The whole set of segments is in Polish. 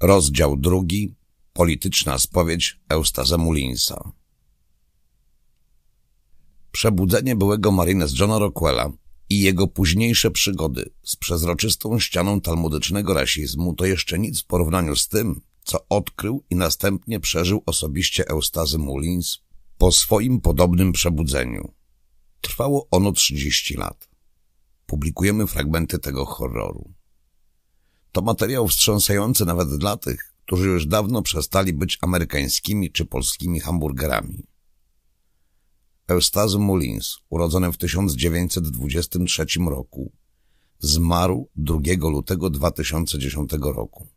Rozdział drugi. Polityczna spowiedź Eustaza Mullinsa. Przebudzenie byłego marines Johna Rockwella i jego późniejsze przygody z przezroczystą ścianą talmudycznego rasizmu to jeszcze nic w porównaniu z tym, co odkrył i następnie przeżył osobiście Eustazy Mullins po swoim podobnym przebudzeniu. Trwało ono 30 lat. Publikujemy fragmenty tego horroru. To materiał wstrząsający nawet dla tych, którzy już dawno przestali być amerykańskimi czy polskimi hamburgerami. Eustazy Mullins, urodzony w 1923 roku, zmarł 2 lutego 2010 roku.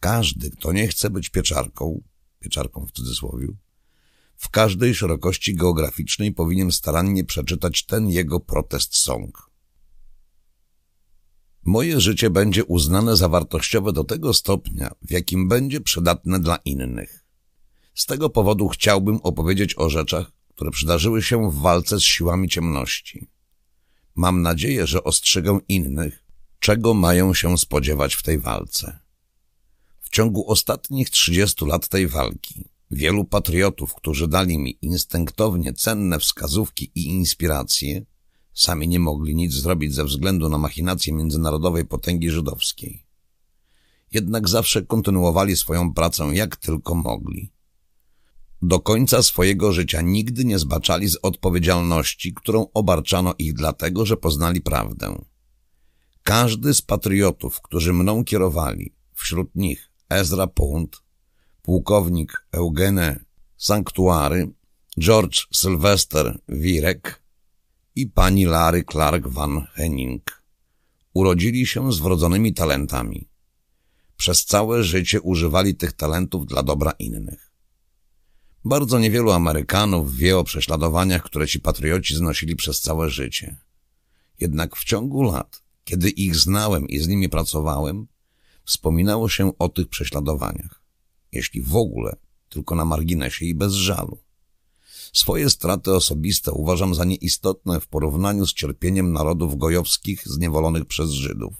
Każdy, kto nie chce być pieczarką, pieczarką w cudzysłowie, w każdej szerokości geograficznej powinien starannie przeczytać ten jego protest song. Moje życie będzie uznane za wartościowe do tego stopnia, w jakim będzie przydatne dla innych. Z tego powodu chciałbym opowiedzieć o rzeczach, które przydarzyły się w walce z siłami ciemności. Mam nadzieję, że ostrzegę innych, czego mają się spodziewać w tej walce. W ciągu ostatnich 30 lat tej walki wielu patriotów, którzy dali mi instynktownie cenne wskazówki i inspiracje, Sami nie mogli nic zrobić ze względu na machinacje międzynarodowej potęgi żydowskiej. Jednak zawsze kontynuowali swoją pracę jak tylko mogli. Do końca swojego życia nigdy nie zbaczali z odpowiedzialności, którą obarczano ich dlatego, że poznali prawdę. Każdy z patriotów, którzy mną kierowali, wśród nich Ezra Punt, pułkownik Eugene Sanctuary, George Sylvester Wirek, i pani Lary Clark Van Henning. Urodzili się z wrodzonymi talentami. Przez całe życie używali tych talentów dla dobra innych. Bardzo niewielu Amerykanów wie o prześladowaniach, które ci patrioci znosili przez całe życie. Jednak w ciągu lat, kiedy ich znałem i z nimi pracowałem, wspominało się o tych prześladowaniach. Jeśli w ogóle, tylko na marginesie i bez żalu. Swoje straty osobiste uważam za nieistotne w porównaniu z cierpieniem narodów gojowskich zniewolonych przez Żydów.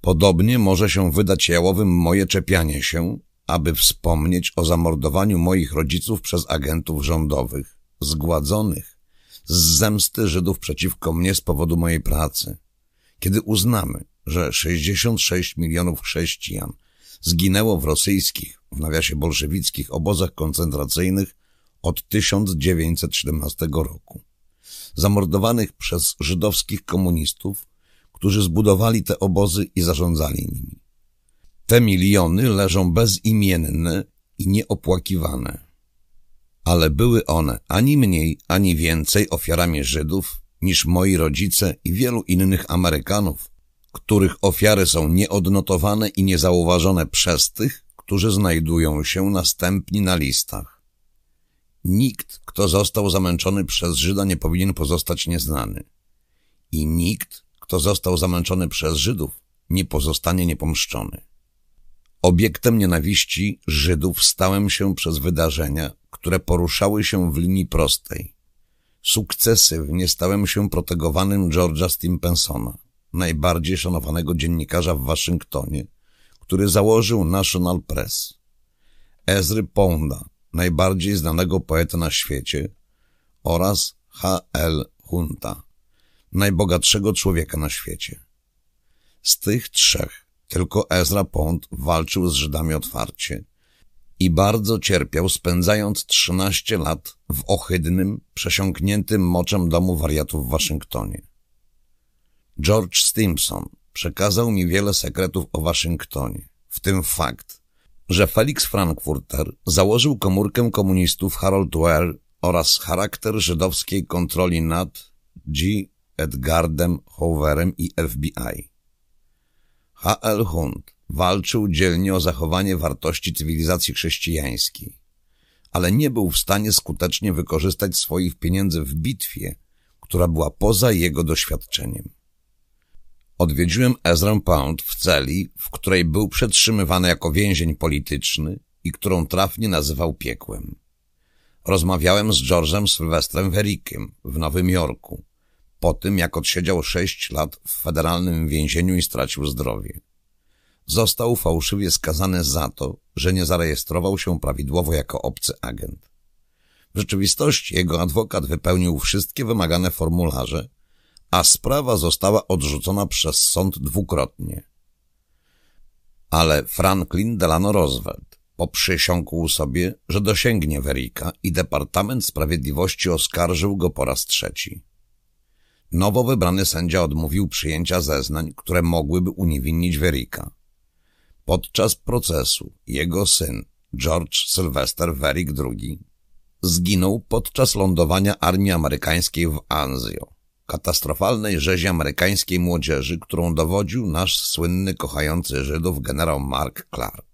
Podobnie może się wydać jałowym moje czepianie się, aby wspomnieć o zamordowaniu moich rodziców przez agentów rządowych, zgładzonych z zemsty Żydów przeciwko mnie z powodu mojej pracy. Kiedy uznamy, że 66 milionów chrześcijan zginęło w rosyjskich, w nawiasie bolszewickich obozach koncentracyjnych od 1917 roku, zamordowanych przez żydowskich komunistów, którzy zbudowali te obozy i zarządzali nimi. Te miliony leżą bezimienne i nieopłakiwane. Ale były one ani mniej, ani więcej ofiarami Żydów niż moi rodzice i wielu innych Amerykanów, których ofiary są nieodnotowane i niezauważone przez tych, którzy znajdują się następni na listach. Nikt, kto został zamęczony przez Żyda, nie powinien pozostać nieznany. I nikt, kto został zamęczony przez Żydów, nie pozostanie niepomszczony. Obiektem nienawiści Żydów stałem się przez wydarzenia, które poruszały się w linii prostej. Sukcesywnie stałem się protegowanym George'a Stimpensona, najbardziej szanowanego dziennikarza w Waszyngtonie, który założył National Press. Ezry Pounda, najbardziej znanego poeta na świecie oraz H.L. Hunta, najbogatszego człowieka na świecie. Z tych trzech tylko Ezra Pond walczył z Żydami otwarcie i bardzo cierpiał, spędzając 13 lat w ohydnym, przesiąkniętym moczem domu wariatów w Waszyngtonie. George Stimson przekazał mi wiele sekretów o Waszyngtonie, w tym fakt, że Felix Frankfurter założył komórkę komunistów Harold Ware oraz charakter żydowskiej kontroli nad G. Edgardem Hooverem i FBI. H.L. Hunt walczył dzielnie o zachowanie wartości cywilizacji chrześcijańskiej, ale nie był w stanie skutecznie wykorzystać swoich pieniędzy w bitwie, która była poza jego doświadczeniem. Odwiedziłem Ezra Pound w celi, w której był przetrzymywany jako więzień polityczny i którą trafnie nazywał piekłem. Rozmawiałem z George'em Sylwestrem Werickiem w Nowym Jorku, po tym jak odsiedział sześć lat w federalnym więzieniu i stracił zdrowie. został fałszywie skazany za to, że nie zarejestrował się prawidłowo jako obcy agent. W rzeczywistości jego adwokat wypełnił wszystkie wymagane formularze, a sprawa została odrzucona przez sąd dwukrotnie. Ale Franklin Delano Roosevelt poprzysiągł sobie, że dosięgnie Werika i Departament Sprawiedliwości oskarżył go po raz trzeci. Nowo wybrany sędzia odmówił przyjęcia zeznań, które mogłyby uniewinnić Werika. Podczas procesu jego syn, George Sylvester Werik II, zginął podczas lądowania armii amerykańskiej w Anzio, katastrofalnej rzezi amerykańskiej młodzieży, którą dowodził nasz słynny kochający Żydów generał Mark Clark.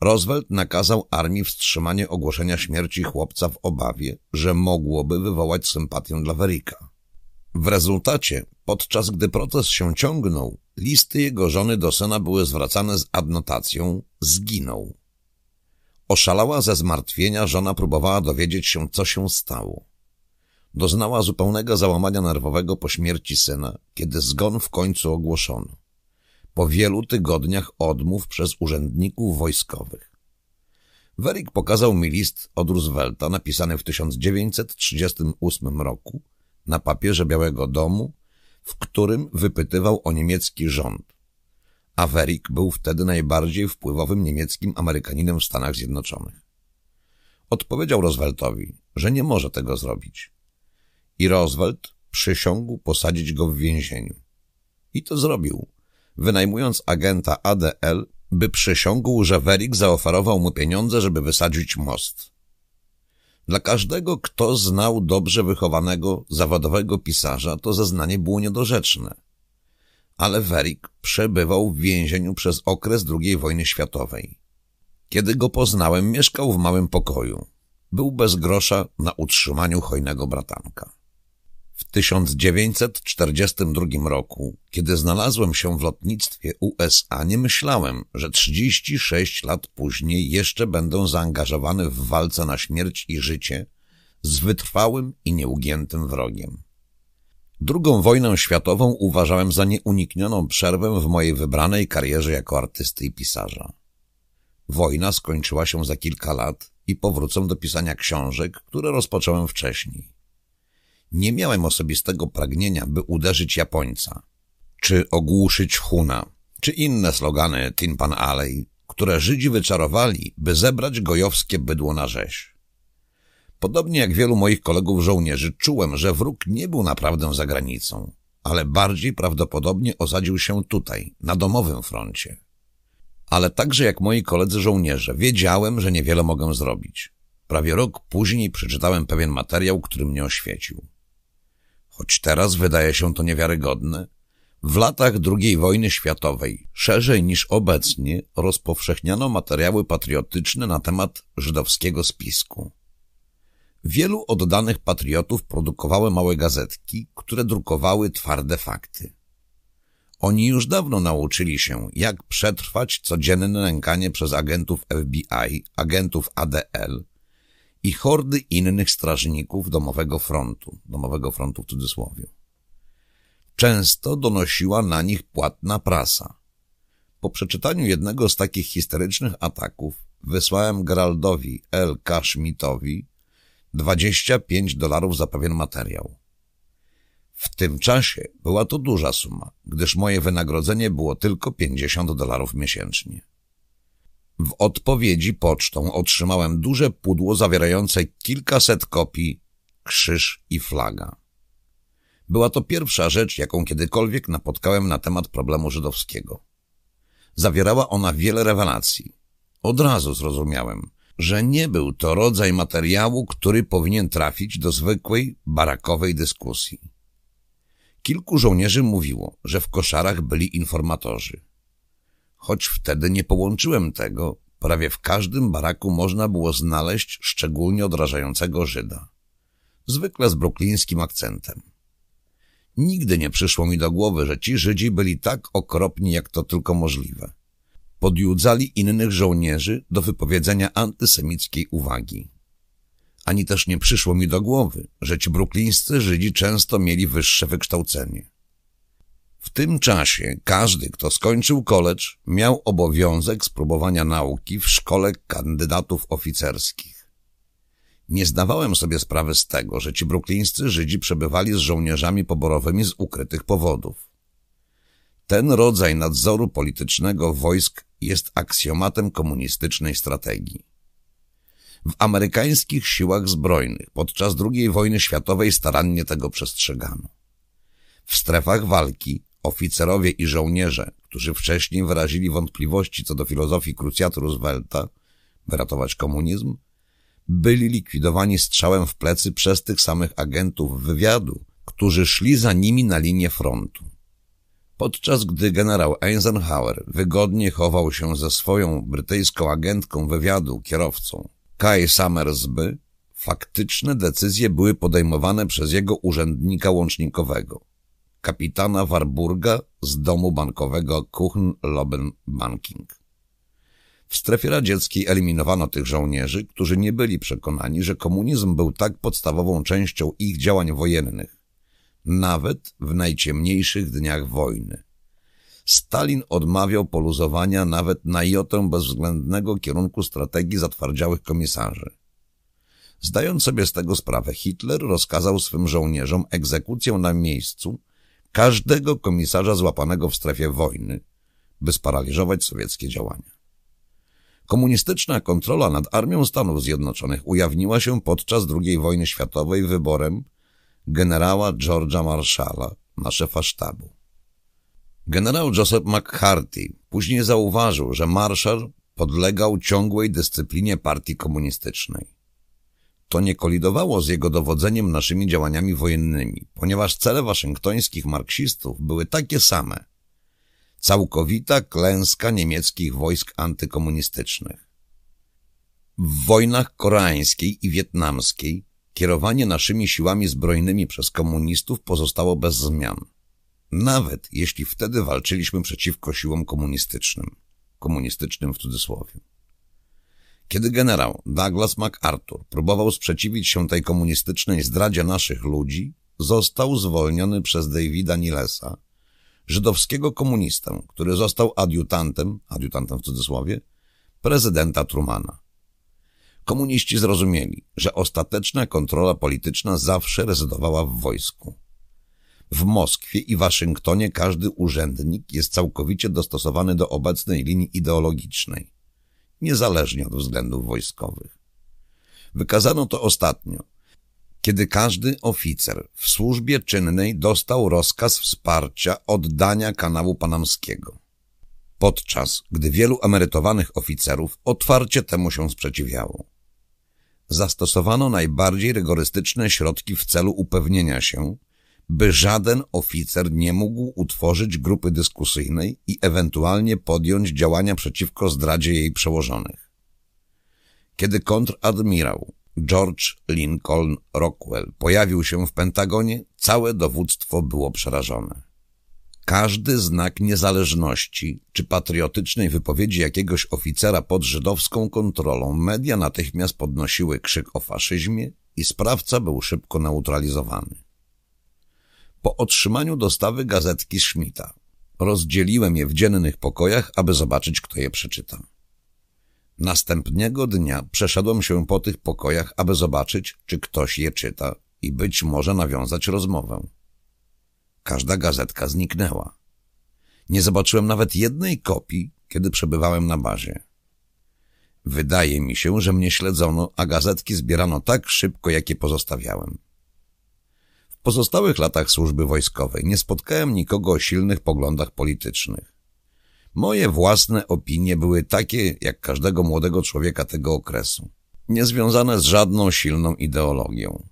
Roosevelt nakazał armii wstrzymanie ogłoszenia śmierci chłopca w obawie, że mogłoby wywołać sympatię dla Werika. W rezultacie, podczas gdy proces się ciągnął, listy jego żony do syna były zwracane z adnotacją zginął. Oszalała ze zmartwienia, żona próbowała dowiedzieć się, co się stało. Doznała zupełnego załamania nerwowego po śmierci syna, kiedy zgon w końcu ogłoszono. Po wielu tygodniach odmów przez urzędników wojskowych. Werik pokazał mi list od Roosevelta napisany w 1938 roku na papierze Białego Domu, w którym wypytywał o niemiecki rząd. Averik był wtedy najbardziej wpływowym niemieckim Amerykaninem w Stanach Zjednoczonych. Odpowiedział Rooseveltowi, że nie może tego zrobić. I Roosevelt przysiągł posadzić go w więzieniu. I to zrobił, wynajmując agenta ADL, by przysiągł, że Werik zaoferował mu pieniądze, żeby wysadzić most. Dla każdego, kto znał dobrze wychowanego, zawodowego pisarza, to zeznanie było niedorzeczne. Ale Werik przebywał w więzieniu przez okres II wojny światowej. Kiedy go poznałem, mieszkał w małym pokoju. Był bez grosza na utrzymaniu hojnego bratanka. W 1942 roku, kiedy znalazłem się w lotnictwie USA, nie myślałem, że 36 lat później jeszcze będę zaangażowany w walce na śmierć i życie z wytrwałym i nieugiętym wrogiem. Drugą wojnę światową uważałem za nieuniknioną przerwę w mojej wybranej karierze jako artysty i pisarza. Wojna skończyła się za kilka lat i powrócę do pisania książek, które rozpocząłem wcześniej. Nie miałem osobistego pragnienia, by uderzyć Japońca, czy ogłuszyć Huna, czy inne slogany Tin Pan Alley, które Żydzi wyczarowali, by zebrać gojowskie bydło na rzeź. Podobnie jak wielu moich kolegów żołnierzy, czułem, że wróg nie był naprawdę za granicą, ale bardziej prawdopodobnie osadził się tutaj, na domowym froncie. Ale także jak moi koledzy żołnierze, wiedziałem, że niewiele mogę zrobić. Prawie rok później przeczytałem pewien materiał, który mnie oświecił. Choć teraz wydaje się to niewiarygodne, w latach II wojny światowej, szerzej niż obecnie, rozpowszechniano materiały patriotyczne na temat żydowskiego spisku. Wielu oddanych patriotów produkowały małe gazetki, które drukowały twarde fakty. Oni już dawno nauczyli się, jak przetrwać codzienne nękanie przez agentów FBI, agentów ADL, i hordy innych strażników domowego frontu, domowego frontu w cudzysłowie. Często donosiła na nich płatna prasa. Po przeczytaniu jednego z takich historycznych ataków wysłałem Geraldowi L. K. Schmidtowi 25 dolarów za pewien materiał. W tym czasie była to duża suma, gdyż moje wynagrodzenie było tylko 50 dolarów miesięcznie. W odpowiedzi pocztą otrzymałem duże pudło zawierające kilkaset kopii, krzyż i flaga. Była to pierwsza rzecz, jaką kiedykolwiek napotkałem na temat problemu żydowskiego. Zawierała ona wiele rewelacji. Od razu zrozumiałem, że nie był to rodzaj materiału, który powinien trafić do zwykłej, barakowej dyskusji. Kilku żołnierzy mówiło, że w koszarach byli informatorzy. Choć wtedy nie połączyłem tego, prawie w każdym baraku można było znaleźć szczególnie odrażającego Żyda. Zwykle z bruklińskim akcentem. Nigdy nie przyszło mi do głowy, że ci Żydzi byli tak okropni, jak to tylko możliwe. Podjudzali innych żołnierzy do wypowiedzenia antysemickiej uwagi. Ani też nie przyszło mi do głowy, że ci bruklińscy Żydzi często mieli wyższe wykształcenie. W tym czasie każdy, kto skończył college, miał obowiązek spróbowania nauki w szkole kandydatów oficerskich. Nie zdawałem sobie sprawy z tego, że ci bruklińscy Żydzi przebywali z żołnierzami poborowymi z ukrytych powodów. Ten rodzaj nadzoru politycznego wojsk jest aksjomatem komunistycznej strategii. W amerykańskich siłach zbrojnych podczas II wojny światowej starannie tego przestrzegano. W strefach walki oficerowie i żołnierze, którzy wcześniej wyrazili wątpliwości co do filozofii krucjatu Roosevelta, by ratować komunizm, byli likwidowani strzałem w plecy przez tych samych agentów wywiadu, którzy szli za nimi na linię frontu. Podczas gdy generał Eisenhower wygodnie chował się ze swoją brytyjską agentką wywiadu kierowcą Kai Summersby, faktyczne decyzje były podejmowane przez jego urzędnika łącznikowego, kapitana Warburga z domu bankowego Kuchen-Loben Banking. W strefie radzieckiej eliminowano tych żołnierzy, którzy nie byli przekonani, że komunizm był tak podstawową częścią ich działań wojennych, nawet w najciemniejszych dniach wojny. Stalin odmawiał poluzowania nawet na jotę bezwzględnego kierunku strategii zatwardziałych komisarzy. Zdając sobie z tego sprawę, Hitler rozkazał swym żołnierzom egzekucję na miejscu każdego komisarza złapanego w strefie wojny, by sparaliżować sowieckie działania. Komunistyczna kontrola nad Armią Stanów Zjednoczonych ujawniła się podczas II wojny światowej wyborem generała George'a Marshalla na szefa sztabu. Generał Joseph McCarthy później zauważył, że Marshall podlegał ciągłej dyscyplinie partii komunistycznej. To nie kolidowało z jego dowodzeniem naszymi działaniami wojennymi, ponieważ cele waszyngtońskich marksistów były takie same. Całkowita klęska niemieckich wojsk antykomunistycznych. W wojnach koreańskiej i wietnamskiej kierowanie naszymi siłami zbrojnymi przez komunistów pozostało bez zmian. Nawet jeśli wtedy walczyliśmy przeciwko siłom komunistycznym. Komunistycznym w cudzysłowie. Kiedy generał Douglas MacArthur próbował sprzeciwić się tej komunistycznej zdradzie naszych ludzi, został zwolniony przez Davida Nilesa, żydowskiego komunistę, który został adiutantem, adiutantem w cudzysłowie, prezydenta Trumana. Komuniści zrozumieli, że ostateczna kontrola polityczna zawsze rezydowała w wojsku. W Moskwie i Waszyngtonie każdy urzędnik jest całkowicie dostosowany do obecnej linii ideologicznej, niezależnie od względów wojskowych. Wykazano to ostatnio, kiedy każdy oficer w służbie czynnej dostał rozkaz wsparcia oddania kanału panamskiego, podczas gdy wielu emerytowanych oficerów otwarcie temu się sprzeciwiało. Zastosowano najbardziej rygorystyczne środki w celu upewnienia się, by żaden oficer nie mógł utworzyć grupy dyskusyjnej i ewentualnie podjąć działania przeciwko zdradzie jej przełożonych. Kiedy kontradmirał George Lincoln Rockwell pojawił się w Pentagonie, całe dowództwo było przerażone. Każdy znak niezależności czy patriotycznej wypowiedzi jakiegoś oficera pod żydowską kontrolą media natychmiast podnosiły krzyk o faszyzmie i sprawca był szybko neutralizowany. Po otrzymaniu dostawy gazetki Schmidta rozdzieliłem je w dziennych pokojach, aby zobaczyć, kto je przeczyta. Następnego dnia przeszedłem się po tych pokojach, aby zobaczyć, czy ktoś je czyta i być może nawiązać rozmowę. Każda gazetka zniknęła. Nie zobaczyłem nawet jednej kopii, kiedy przebywałem na bazie. Wydaje mi się, że mnie śledzono, a gazetki zbierano tak szybko, jak je pozostawiałem. Pozostałych latach służby wojskowej nie spotkałem nikogo o silnych poglądach politycznych. Moje własne opinie były takie, jak każdego młodego człowieka tego okresu, niezwiązane z żadną silną ideologią.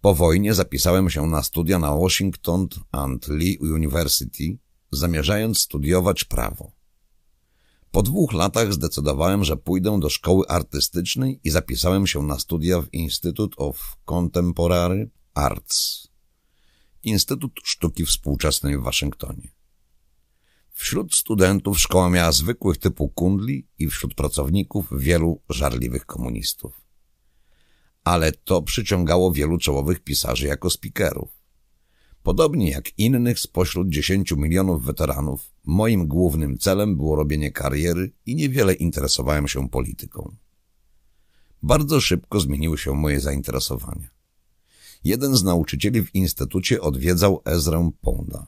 Po wojnie zapisałem się na studia na Washington and Lee University, zamierzając studiować prawo. Po dwóch latach zdecydowałem, że pójdę do szkoły artystycznej i zapisałem się na studia w Institute of Contemporary Arts, Instytut Sztuki Współczesnej w Waszyngtonie. Wśród studentów szkoła miała zwykłych typu kundli i wśród pracowników wielu żarliwych komunistów. Ale to przyciągało wielu czołowych pisarzy jako spikerów. Podobnie jak innych spośród dziesięciu milionów weteranów, moim głównym celem było robienie kariery i niewiele interesowałem się polityką. Bardzo szybko zmieniły się moje zainteresowania. Jeden z nauczycieli w instytucie odwiedzał Ezrę Ponda.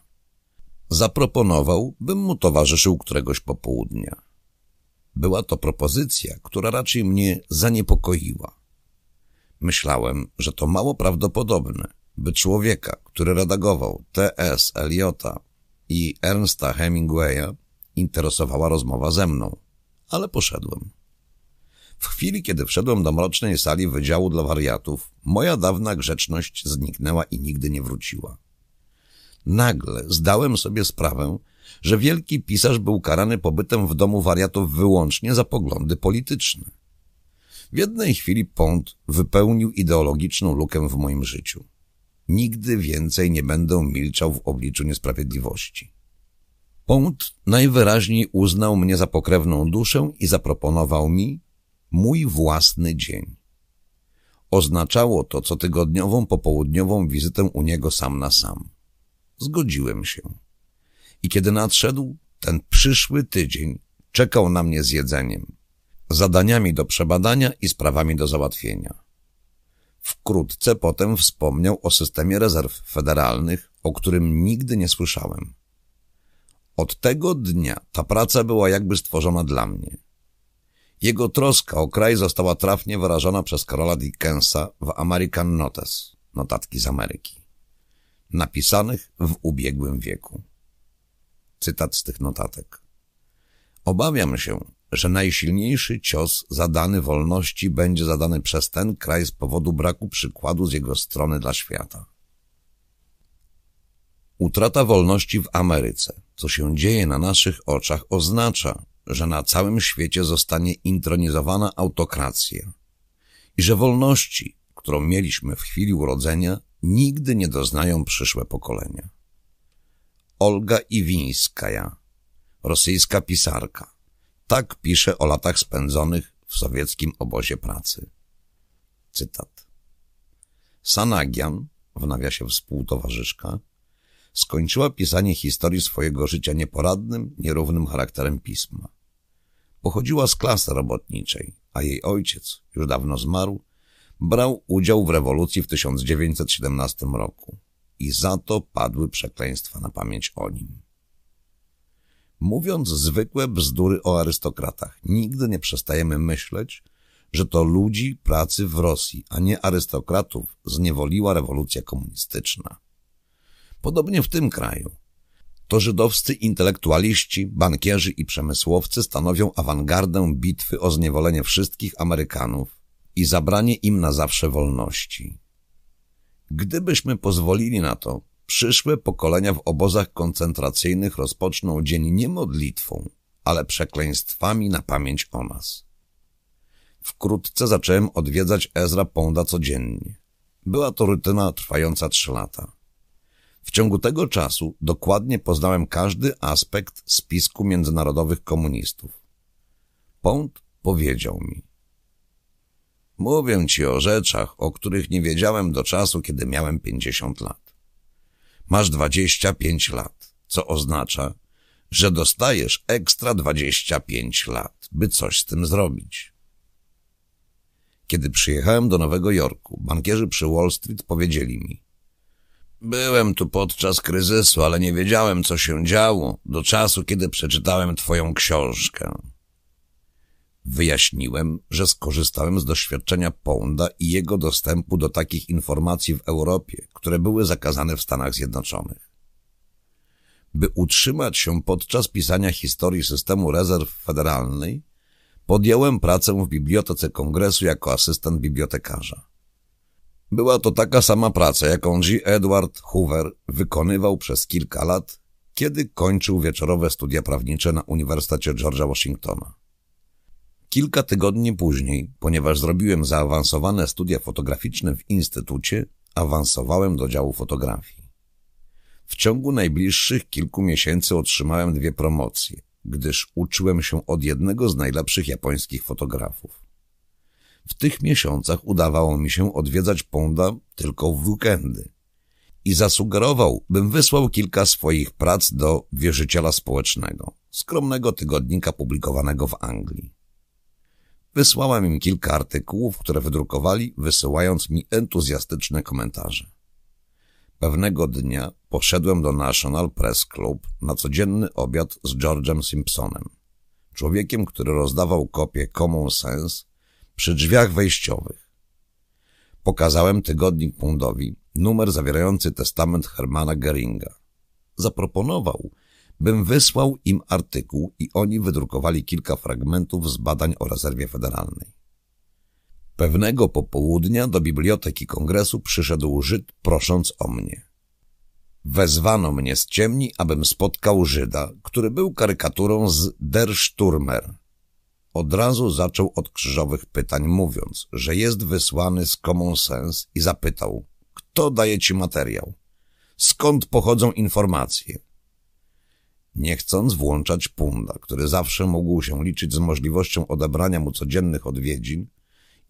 Zaproponował, bym mu towarzyszył któregoś popołudnia. Była to propozycja, która raczej mnie zaniepokoiła. Myślałem, że to mało prawdopodobne, by człowieka, który redagował T.S. Eliota i Ernsta Hemingwaya, interesowała rozmowa ze mną, ale poszedłem. W chwili, kiedy wszedłem do mrocznej sali Wydziału dla Wariatów, moja dawna grzeczność zniknęła i nigdy nie wróciła. Nagle zdałem sobie sprawę, że wielki pisarz był karany pobytem w domu wariatów wyłącznie za poglądy polityczne. W jednej chwili Pont wypełnił ideologiczną lukę w moim życiu. Nigdy więcej nie będę milczał w obliczu niesprawiedliwości. Pont najwyraźniej uznał mnie za pokrewną duszę i zaproponował mi mój własny dzień. Oznaczało to cotygodniową popołudniową wizytę u niego sam na sam. Zgodziłem się. I kiedy nadszedł ten przyszły tydzień, czekał na mnie z jedzeniem, zadaniami do przebadania i sprawami do załatwienia. Wkrótce potem wspomniał o systemie rezerw federalnych, o którym nigdy nie słyszałem. Od tego dnia ta praca była jakby stworzona dla mnie. Jego troska o kraj została trafnie wyrażona przez Karola Dickensa w American Notes, notatki z Ameryki, napisanych w ubiegłym wieku. Cytat z tych notatek. Obawiam się, że najsilniejszy cios zadany wolności będzie zadany przez ten kraj z powodu braku przykładu z jego strony dla świata. Utrata wolności w Ameryce, co się dzieje na naszych oczach, oznacza, że na całym świecie zostanie intronizowana autokracja i że wolności, którą mieliśmy w chwili urodzenia, nigdy nie doznają przyszłe pokolenia. Olga Iwińskaja, rosyjska pisarka, tak pisze o latach spędzonych w sowieckim obozie pracy. Cytat. Sanagian, w nawiasie współtowarzyszka, skończyła pisanie historii swojego życia nieporadnym, nierównym charakterem pisma. Pochodziła z klasy robotniczej, a jej ojciec, już dawno zmarł, brał udział w rewolucji w 1917 roku i za to padły przekleństwa na pamięć o nim. Mówiąc zwykłe bzdury o arystokratach, nigdy nie przestajemy myśleć, że to ludzi pracy w Rosji, a nie arystokratów zniewoliła rewolucja komunistyczna. Podobnie w tym kraju. To żydowscy intelektualiści, bankierzy i przemysłowcy stanowią awangardę bitwy o zniewolenie wszystkich Amerykanów i zabranie im na zawsze wolności. Gdybyśmy pozwolili na to, przyszłe pokolenia w obozach koncentracyjnych rozpoczną dzień nie modlitwą, ale przekleństwami na pamięć o nas. Wkrótce zacząłem odwiedzać Ezra Ponda codziennie. Była to rutyna trwająca trzy lata. W ciągu tego czasu dokładnie poznałem każdy aspekt spisku międzynarodowych komunistów. Pont powiedział mi. Mówię ci o rzeczach, o których nie wiedziałem do czasu, kiedy miałem pięćdziesiąt lat. Masz dwadzieścia pięć lat, co oznacza, że dostajesz ekstra dwadzieścia pięć lat, by coś z tym zrobić. Kiedy przyjechałem do Nowego Jorku, bankierzy przy Wall Street powiedzieli mi Byłem tu podczas kryzysu, ale nie wiedziałem, co się działo do czasu, kiedy przeczytałem twoją książkę. Wyjaśniłem, że skorzystałem z doświadczenia Pounda i jego dostępu do takich informacji w Europie, które były zakazane w Stanach Zjednoczonych. By utrzymać się podczas pisania historii systemu rezerw federalnej, podjąłem pracę w Bibliotece Kongresu jako asystent bibliotekarza. Była to taka sama praca, jaką G. Edward Hoover wykonywał przez kilka lat, kiedy kończył wieczorowe studia prawnicze na Uniwersytecie George'a Washingtona. Kilka tygodni później, ponieważ zrobiłem zaawansowane studia fotograficzne w instytucie, awansowałem do działu fotografii. W ciągu najbliższych kilku miesięcy otrzymałem dwie promocje, gdyż uczyłem się od jednego z najlepszych japońskich fotografów. W tych miesiącach udawało mi się odwiedzać Ponda tylko w weekendy. i zasugerował, bym wysłał kilka swoich prac do Wierzyciela Społecznego, skromnego tygodnika publikowanego w Anglii. Wysłałem im kilka artykułów, które wydrukowali, wysyłając mi entuzjastyczne komentarze. Pewnego dnia poszedłem do National Press Club na codzienny obiad z George'em Simpsonem, człowiekiem, który rozdawał kopie Common Sense przy drzwiach wejściowych. Pokazałem tygodnik Pundowi numer zawierający testament Hermana Geringa. Zaproponował, bym wysłał im artykuł i oni wydrukowali kilka fragmentów z badań o rezerwie federalnej. Pewnego popołudnia do Biblioteki Kongresu przyszedł Żyd prosząc o mnie. Wezwano mnie z ciemni, abym spotkał Żyda, który był karykaturą z Der Sturmer. Od razu zaczął od krzyżowych pytań, mówiąc, że jest wysłany z Common Sense i zapytał, kto daje ci materiał? Skąd pochodzą informacje? Nie chcąc włączać Punda, który zawsze mógł się liczyć z możliwością odebrania mu codziennych odwiedzin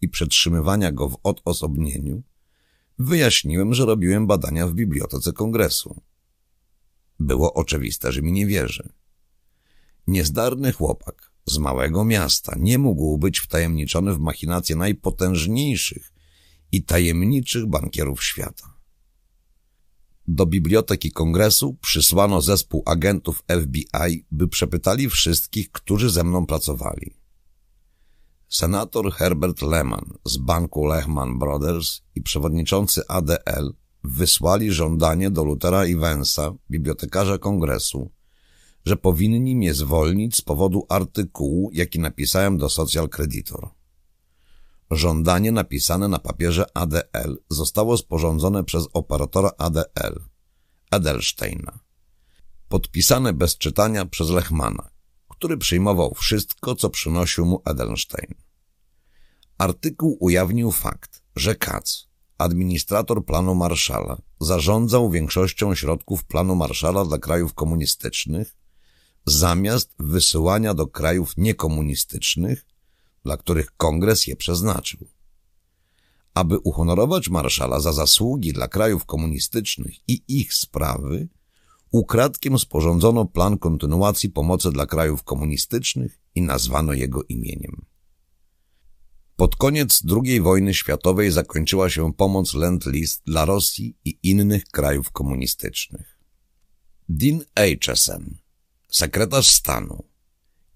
i przetrzymywania go w odosobnieniu, wyjaśniłem, że robiłem badania w Bibliotece Kongresu. Było oczywiste, że mi nie wierzy. Niezdarny chłopak z małego miasta nie mógł być wtajemniczony w machinacje najpotężniejszych i tajemniczych bankierów świata. Do Biblioteki Kongresu przysłano zespół agentów FBI, by przepytali wszystkich, którzy ze mną pracowali. Senator Herbert Lehman z banku Lehman Brothers i przewodniczący ADL wysłali żądanie do Luthera Evansa, bibliotekarza kongresu, że powinni mnie zwolnić z powodu artykułu, jaki napisałem do Social Creditor. Żądanie napisane na papierze ADL zostało sporządzone przez operatora ADL, Edelsteina. Podpisane bez czytania przez Lechmana, który przyjmował wszystko, co przynosił mu Edelstein. Artykuł ujawnił fakt, że Katz, administrator planu Marszala, zarządzał większością środków planu Marszala dla krajów komunistycznych, zamiast wysyłania do krajów niekomunistycznych, dla których kongres je przeznaczył. Aby uhonorować marszala za zasługi dla krajów komunistycznych i ich sprawy, ukradkiem sporządzono plan kontynuacji pomocy dla krajów komunistycznych i nazwano jego imieniem. Pod koniec II wojny światowej zakończyła się pomoc Lend-Lease dla Rosji i innych krajów komunistycznych. Dean Acheson, sekretarz stanu,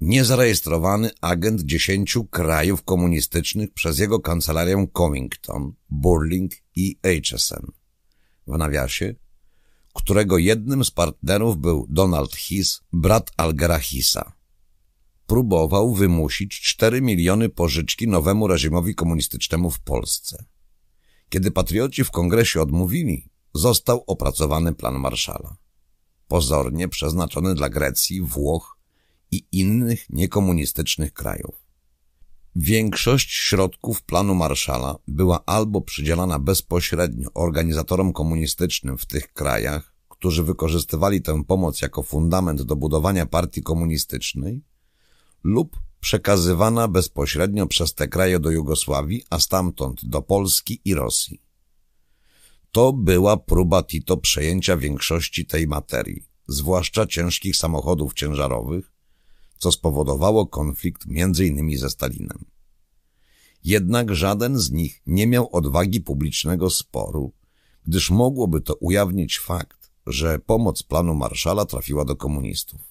niezarejestrowany agent dziesięciu krajów komunistycznych przez jego kancelarię Comington, Burling i Acheson. W nawiasie, którego jednym z partnerów był Donald Hiss, brat Algera Hissa. Próbował wymusić 4 miliony pożyczki nowemu reżimowi komunistycznemu w Polsce. Kiedy patrioci w kongresie odmówili, został opracowany plan Marszala. Pozornie przeznaczony dla Grecji, Włoch, i innych niekomunistycznych krajów. Większość środków planu Marszala była albo przydzielana bezpośrednio organizatorom komunistycznym w tych krajach, którzy wykorzystywali tę pomoc jako fundament do budowania partii komunistycznej, lub przekazywana bezpośrednio przez te kraje do Jugosławii, a stamtąd do Polski i Rosji. To była próba Tito przejęcia większości tej materii, zwłaszcza ciężkich samochodów ciężarowych, co spowodowało konflikt m.in. ze Stalinem. Jednak żaden z nich nie miał odwagi publicznego sporu, gdyż mogłoby to ujawnić fakt, że pomoc planu Marszala trafiła do komunistów.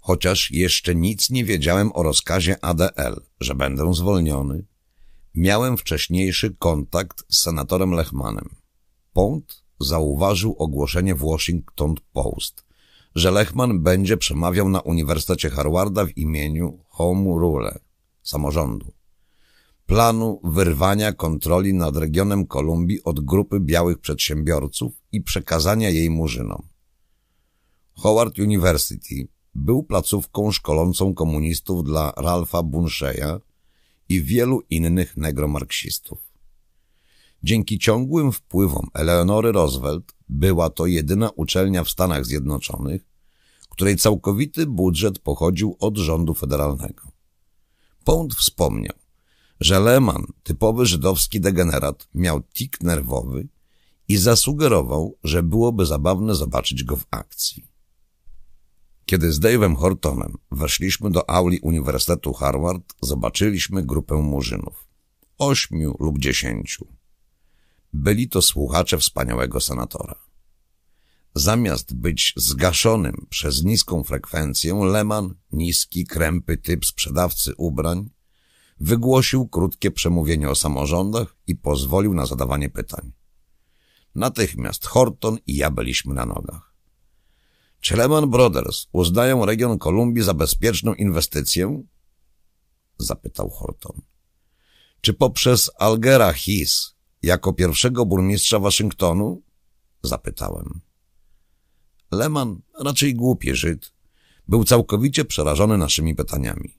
Chociaż jeszcze nic nie wiedziałem o rozkazie ADL, że będę zwolniony, miałem wcześniejszy kontakt z senatorem Lechmanem. Pont zauważył ogłoszenie w Washington Post, że Lechman będzie przemawiał na Uniwersytecie Harvarda w imieniu Home Rule, samorządu, planu wyrwania kontroli nad regionem Kolumbii od grupy białych przedsiębiorców i przekazania jej murzynom. Howard University był placówką szkolącą komunistów dla Ralpha Bunsheya i wielu innych negromarksistów. Dzięki ciągłym wpływom Eleonory Roosevelt była to jedyna uczelnia w Stanach Zjednoczonych, której całkowity budżet pochodził od rządu federalnego. Pound wspomniał, że Lehman, typowy żydowski degenerat, miał tik nerwowy i zasugerował, że byłoby zabawne zobaczyć go w akcji. Kiedy z Dave'em Hortonem weszliśmy do auli Uniwersytetu Harvard, zobaczyliśmy grupę murzynów. Ośmiu lub dziesięciu. Byli to słuchacze wspaniałego senatora. Zamiast być zgaszonym przez niską frekwencję, Leman, niski, krępy typ sprzedawcy ubrań, wygłosił krótkie przemówienie o samorządach i pozwolił na zadawanie pytań. Natychmiast Horton i ja byliśmy na nogach. Czy Lehman Brothers uznają region Kolumbii za bezpieczną inwestycję? Zapytał Horton. Czy poprzez Algera His jako pierwszego burmistrza Waszyngtonu? Zapytałem. Lehman, raczej głupi Żyd, był całkowicie przerażony naszymi pytaniami.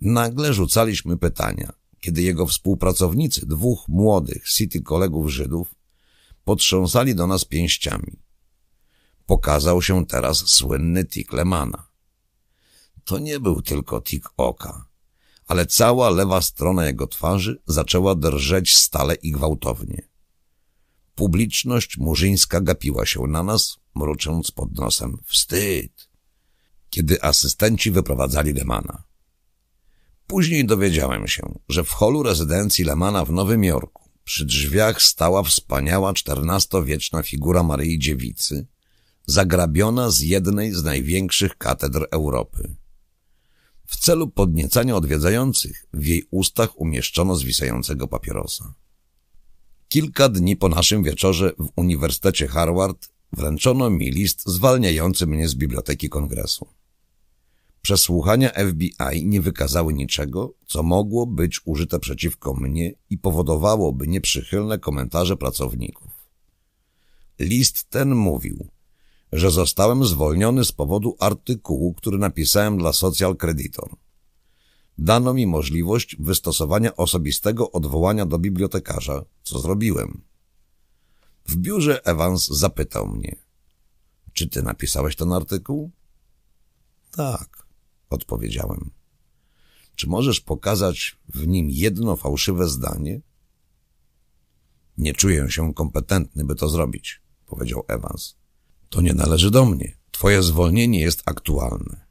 Nagle rzucaliśmy pytania, kiedy jego współpracownicy, dwóch młodych city kolegów Żydów, potrząsali do nas pięściami. Pokazał się teraz słynny tik Lemana. To nie był tylko tik oka, ale cała lewa strona jego twarzy zaczęła drżeć stale i gwałtownie. Publiczność murzyńska gapiła się na nas, mrucząc pod nosem wstyd, kiedy asystenci wyprowadzali Lemana. Później dowiedziałem się, że w holu rezydencji Lemana w Nowym Jorku przy drzwiach stała wspaniała czternastowieczna figura Maryi Dziewicy, zagrabiona z jednej z największych katedr Europy. W celu podniecania odwiedzających w jej ustach umieszczono zwisającego papierosa. Kilka dni po naszym wieczorze w Uniwersytecie Harvard wręczono mi list zwalniający mnie z Biblioteki Kongresu. Przesłuchania FBI nie wykazały niczego, co mogło być użyte przeciwko mnie i powodowałoby nieprzychylne komentarze pracowników. List ten mówił, że zostałem zwolniony z powodu artykułu, który napisałem dla Social Creditor. Dano mi możliwość wystosowania osobistego odwołania do bibliotekarza, co zrobiłem. W biurze Evans zapytał mnie, czy ty napisałeś ten artykuł? Tak, odpowiedziałem. Czy możesz pokazać w nim jedno fałszywe zdanie? Nie czuję się kompetentny, by to zrobić, powiedział Evans. To nie należy do mnie. Twoje zwolnienie jest aktualne.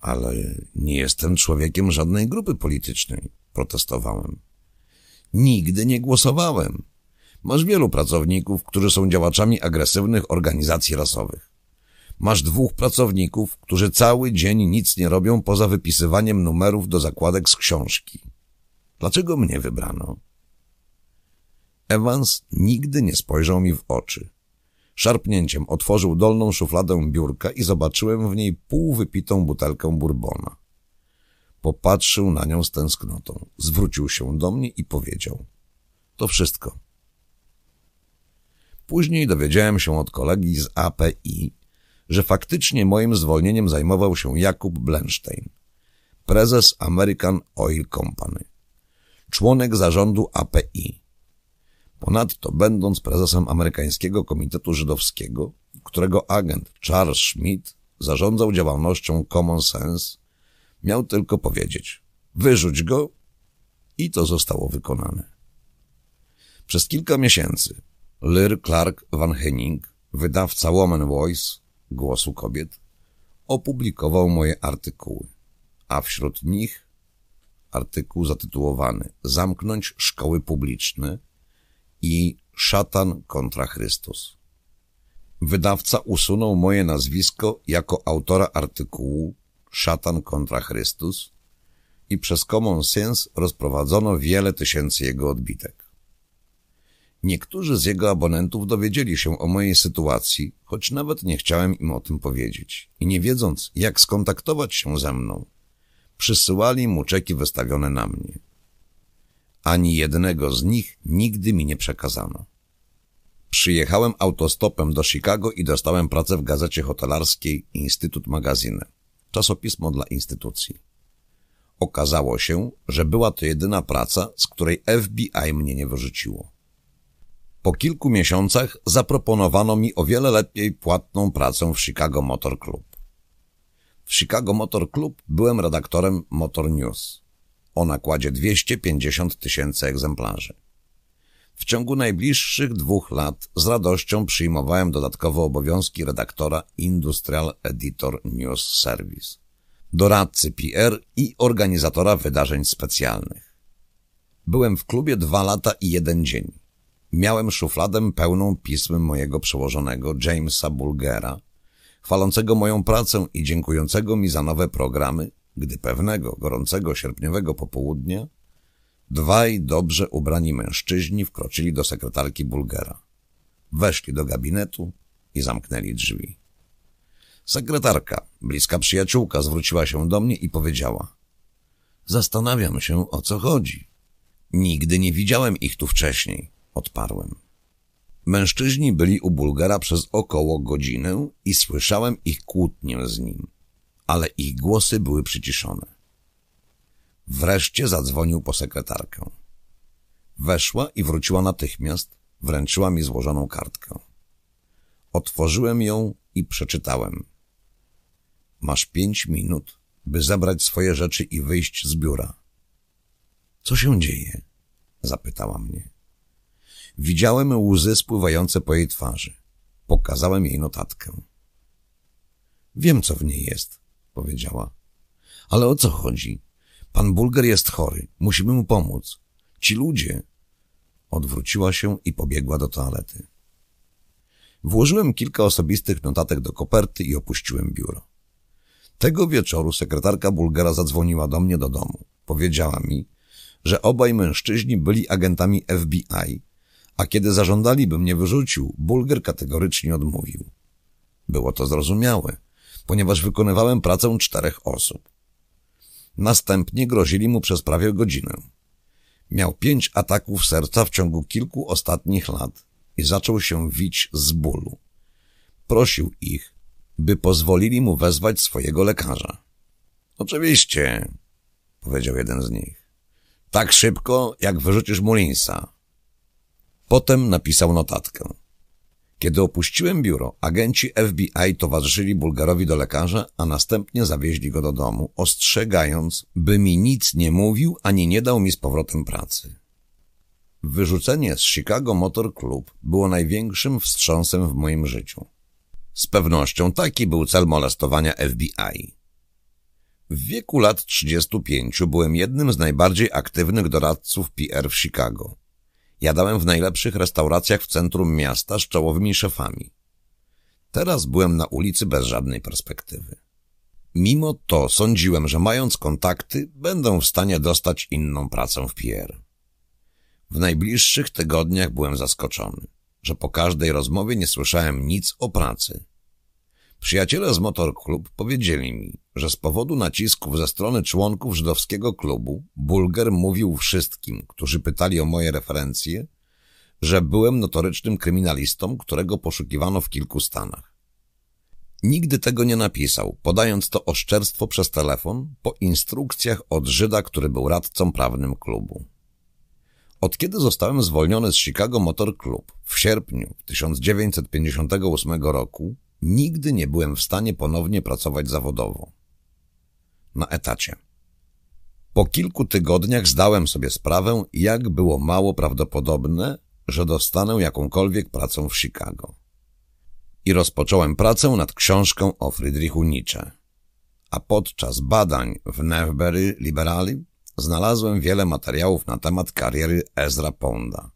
Ale nie jestem człowiekiem żadnej grupy politycznej, protestowałem. Nigdy nie głosowałem. Masz wielu pracowników, którzy są działaczami agresywnych organizacji rasowych. Masz dwóch pracowników, którzy cały dzień nic nie robią poza wypisywaniem numerów do zakładek z książki. Dlaczego mnie wybrano? Evans nigdy nie spojrzał mi w oczy. Szarpnięciem otworzył dolną szufladę biurka i zobaczyłem w niej półwypitą butelkę bourbona. Popatrzył na nią z tęsknotą, zwrócił się do mnie i powiedział — to wszystko. Później dowiedziałem się od kolegi z API, że faktycznie moim zwolnieniem zajmował się Jakub Blenstein, prezes American Oil Company, członek zarządu API, Ponadto, będąc prezesem amerykańskiego Komitetu Żydowskiego, którego agent Charles Schmidt zarządzał działalnością Common Sense, miał tylko powiedzieć wyrzuć go i to zostało wykonane. Przez kilka miesięcy Lyr Clark Van Henning, wydawca Woman Voice, głosu kobiet, opublikował moje artykuły, a wśród nich artykuł zatytułowany Zamknąć szkoły publiczne – i Szatan kontra Chrystus. Wydawca usunął moje nazwisko jako autora artykułu Szatan kontra Chrystus i przez Common Sense rozprowadzono wiele tysięcy jego odbitek. Niektórzy z jego abonentów dowiedzieli się o mojej sytuacji, choć nawet nie chciałem im o tym powiedzieć i nie wiedząc, jak skontaktować się ze mną, przysyłali mu czeki wystawione na mnie. Ani jednego z nich nigdy mi nie przekazano. Przyjechałem autostopem do Chicago i dostałem pracę w gazecie hotelarskiej Instytut Magazynę, czasopismo dla instytucji. Okazało się, że była to jedyna praca, z której FBI mnie nie wyrzuciło. Po kilku miesiącach zaproponowano mi o wiele lepiej płatną pracę w Chicago Motor Club. W Chicago Motor Club byłem redaktorem Motor News o nakładzie 250 tysięcy egzemplarzy. W ciągu najbliższych dwóch lat z radością przyjmowałem dodatkowo obowiązki redaktora Industrial Editor News Service, doradcy PR i organizatora wydarzeń specjalnych. Byłem w klubie dwa lata i jeden dzień. Miałem szufladę pełną pism mojego przełożonego Jamesa Bulgera, chwalącego moją pracę i dziękującego mi za nowe programy, gdy pewnego gorącego sierpniowego popołudnia dwaj dobrze ubrani mężczyźni wkroczyli do sekretarki Bulgera. Weszli do gabinetu i zamknęli drzwi. Sekretarka, bliska przyjaciółka, zwróciła się do mnie i powiedziała Zastanawiam się, o co chodzi. Nigdy nie widziałem ich tu wcześniej, odparłem. Mężczyźni byli u Bulgara przez około godzinę i słyszałem ich kłótnię z nim, ale ich głosy były przyciszone. Wreszcie zadzwonił po sekretarkę. Weszła i wróciła natychmiast, wręczyła mi złożoną kartkę. Otworzyłem ją i przeczytałem. Masz pięć minut, by zabrać swoje rzeczy i wyjść z biura. Co się dzieje? Zapytała mnie. Widziałem łzy spływające po jej twarzy. Pokazałem jej notatkę. Wiem, co w niej jest, powiedziała. Ale o co chodzi? Pan Bulger jest chory. Musimy mu pomóc. Ci ludzie... Odwróciła się i pobiegła do toalety. Włożyłem kilka osobistych notatek do koperty i opuściłem biuro. Tego wieczoru sekretarka Bulgara zadzwoniła do mnie do domu. Powiedziała mi, że obaj mężczyźni byli agentami FBI, a kiedy zażądali, by mnie wyrzucił, Bulger kategorycznie odmówił. Było to zrozumiałe, ponieważ wykonywałem pracę czterech osób. Następnie grozili mu przez prawie godzinę. Miał pięć ataków serca w ciągu kilku ostatnich lat i zaczął się wić z bólu. Prosił ich, by pozwolili mu wezwać swojego lekarza. Oczywiście, powiedział jeden z nich. Tak szybko, jak wyrzucisz Mullinsa. Potem napisał notatkę. Kiedy opuściłem biuro, agenci FBI towarzyszyli Bulgarowi do lekarza, a następnie zawieźli go do domu, ostrzegając, by mi nic nie mówił, ani nie dał mi z powrotem pracy. Wyrzucenie z Chicago Motor Club było największym wstrząsem w moim życiu. Z pewnością taki był cel molestowania FBI. W wieku lat 35 byłem jednym z najbardziej aktywnych doradców PR w Chicago. Jadałem w najlepszych restauracjach w centrum miasta z czołowymi szefami. Teraz byłem na ulicy bez żadnej perspektywy. Mimo to sądziłem, że mając kontakty, będę w stanie dostać inną pracę w PR. W najbliższych tygodniach byłem zaskoczony, że po każdej rozmowie nie słyszałem nic o pracy. Przyjaciele z Motor Club powiedzieli mi, że z powodu nacisków ze strony członków żydowskiego klubu Bulger mówił wszystkim, którzy pytali o moje referencje, że byłem notorycznym kryminalistą, którego poszukiwano w kilku stanach. Nigdy tego nie napisał, podając to oszczerstwo przez telefon po instrukcjach od Żyda, który był radcą prawnym klubu. Od kiedy zostałem zwolniony z Chicago Motor Club w sierpniu 1958 roku, nigdy nie byłem w stanie ponownie pracować zawodowo. Na etacie. Po kilku tygodniach zdałem sobie sprawę, jak było mało prawdopodobne, że dostanę jakąkolwiek pracę w Chicago. I rozpocząłem pracę nad książką o Friedrichu Nietzsche. A podczas badań w Newberry Liberali znalazłem wiele materiałów na temat kariery Ezra Ponda.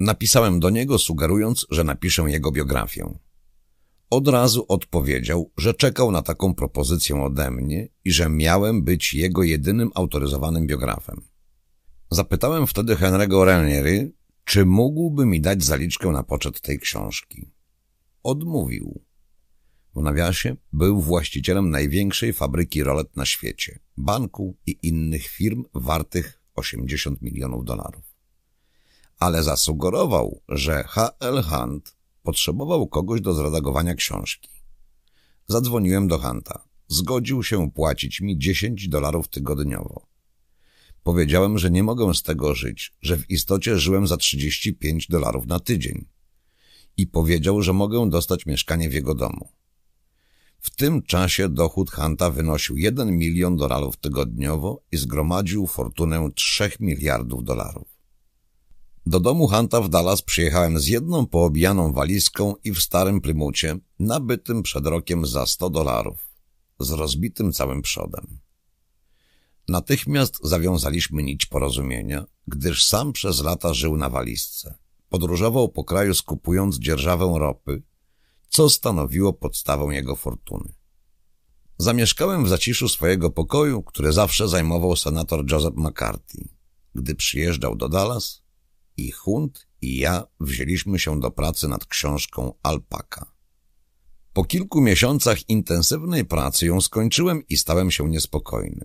Napisałem do niego sugerując, że napiszę jego biografię. Od razu odpowiedział, że czekał na taką propozycję ode mnie i że miałem być jego jedynym autoryzowanym biografem. Zapytałem wtedy Henry'ego Reniery, czy mógłby mi dać zaliczkę na poczet tej książki. Odmówił. W nawiasie był właścicielem największej fabryki rolet na świecie, banku i innych firm wartych 80 milionów dolarów. Ale zasugerował, że H.L. Hunt Potrzebował kogoś do zredagowania książki. Zadzwoniłem do Hanta. Zgodził się płacić mi 10 dolarów tygodniowo. Powiedziałem, że nie mogę z tego żyć, że w istocie żyłem za 35 dolarów na tydzień. I powiedział, że mogę dostać mieszkanie w jego domu. W tym czasie dochód Hanta wynosił 1 milion dolarów tygodniowo i zgromadził fortunę 3 miliardów dolarów. Do domu Hanta w Dallas przyjechałem z jedną poobijaną walizką i w starym prymucie, nabytym przed rokiem za 100 dolarów, z rozbitym całym przodem. Natychmiast zawiązaliśmy nić porozumienia, gdyż sam przez lata żył na walizce. Podróżował po kraju skupując dzierżawę ropy, co stanowiło podstawę jego fortuny. Zamieszkałem w zaciszu swojego pokoju, który zawsze zajmował senator Joseph McCarthy. Gdy przyjeżdżał do Dallas, i Hunt i ja wzięliśmy się do pracy nad książką Alpaka. Po kilku miesiącach intensywnej pracy ją skończyłem i stałem się niespokojny.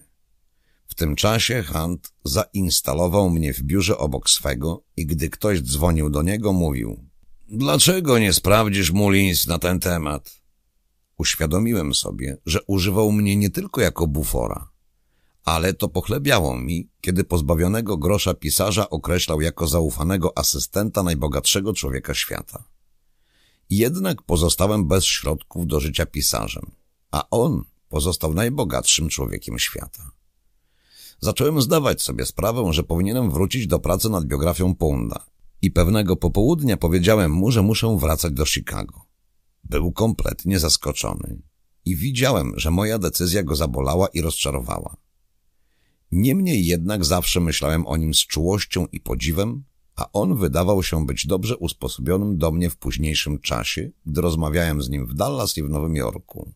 W tym czasie Hunt zainstalował mnie w biurze obok swego i gdy ktoś dzwonił do niego, mówił Dlaczego nie sprawdzisz Mullins na ten temat? Uświadomiłem sobie, że używał mnie nie tylko jako bufora, ale to pochlebiało mi, kiedy pozbawionego grosza pisarza określał jako zaufanego asystenta najbogatszego człowieka świata. Jednak pozostałem bez środków do życia pisarzem, a on pozostał najbogatszym człowiekiem świata. Zacząłem zdawać sobie sprawę, że powinienem wrócić do pracy nad biografią Pounda i pewnego popołudnia powiedziałem mu, że muszę wracać do Chicago. Był kompletnie zaskoczony i widziałem, że moja decyzja go zabolała i rozczarowała. Niemniej jednak zawsze myślałem o nim z czułością i podziwem, a on wydawał się być dobrze usposobionym do mnie w późniejszym czasie, gdy rozmawiałem z nim w Dallas i w Nowym Jorku.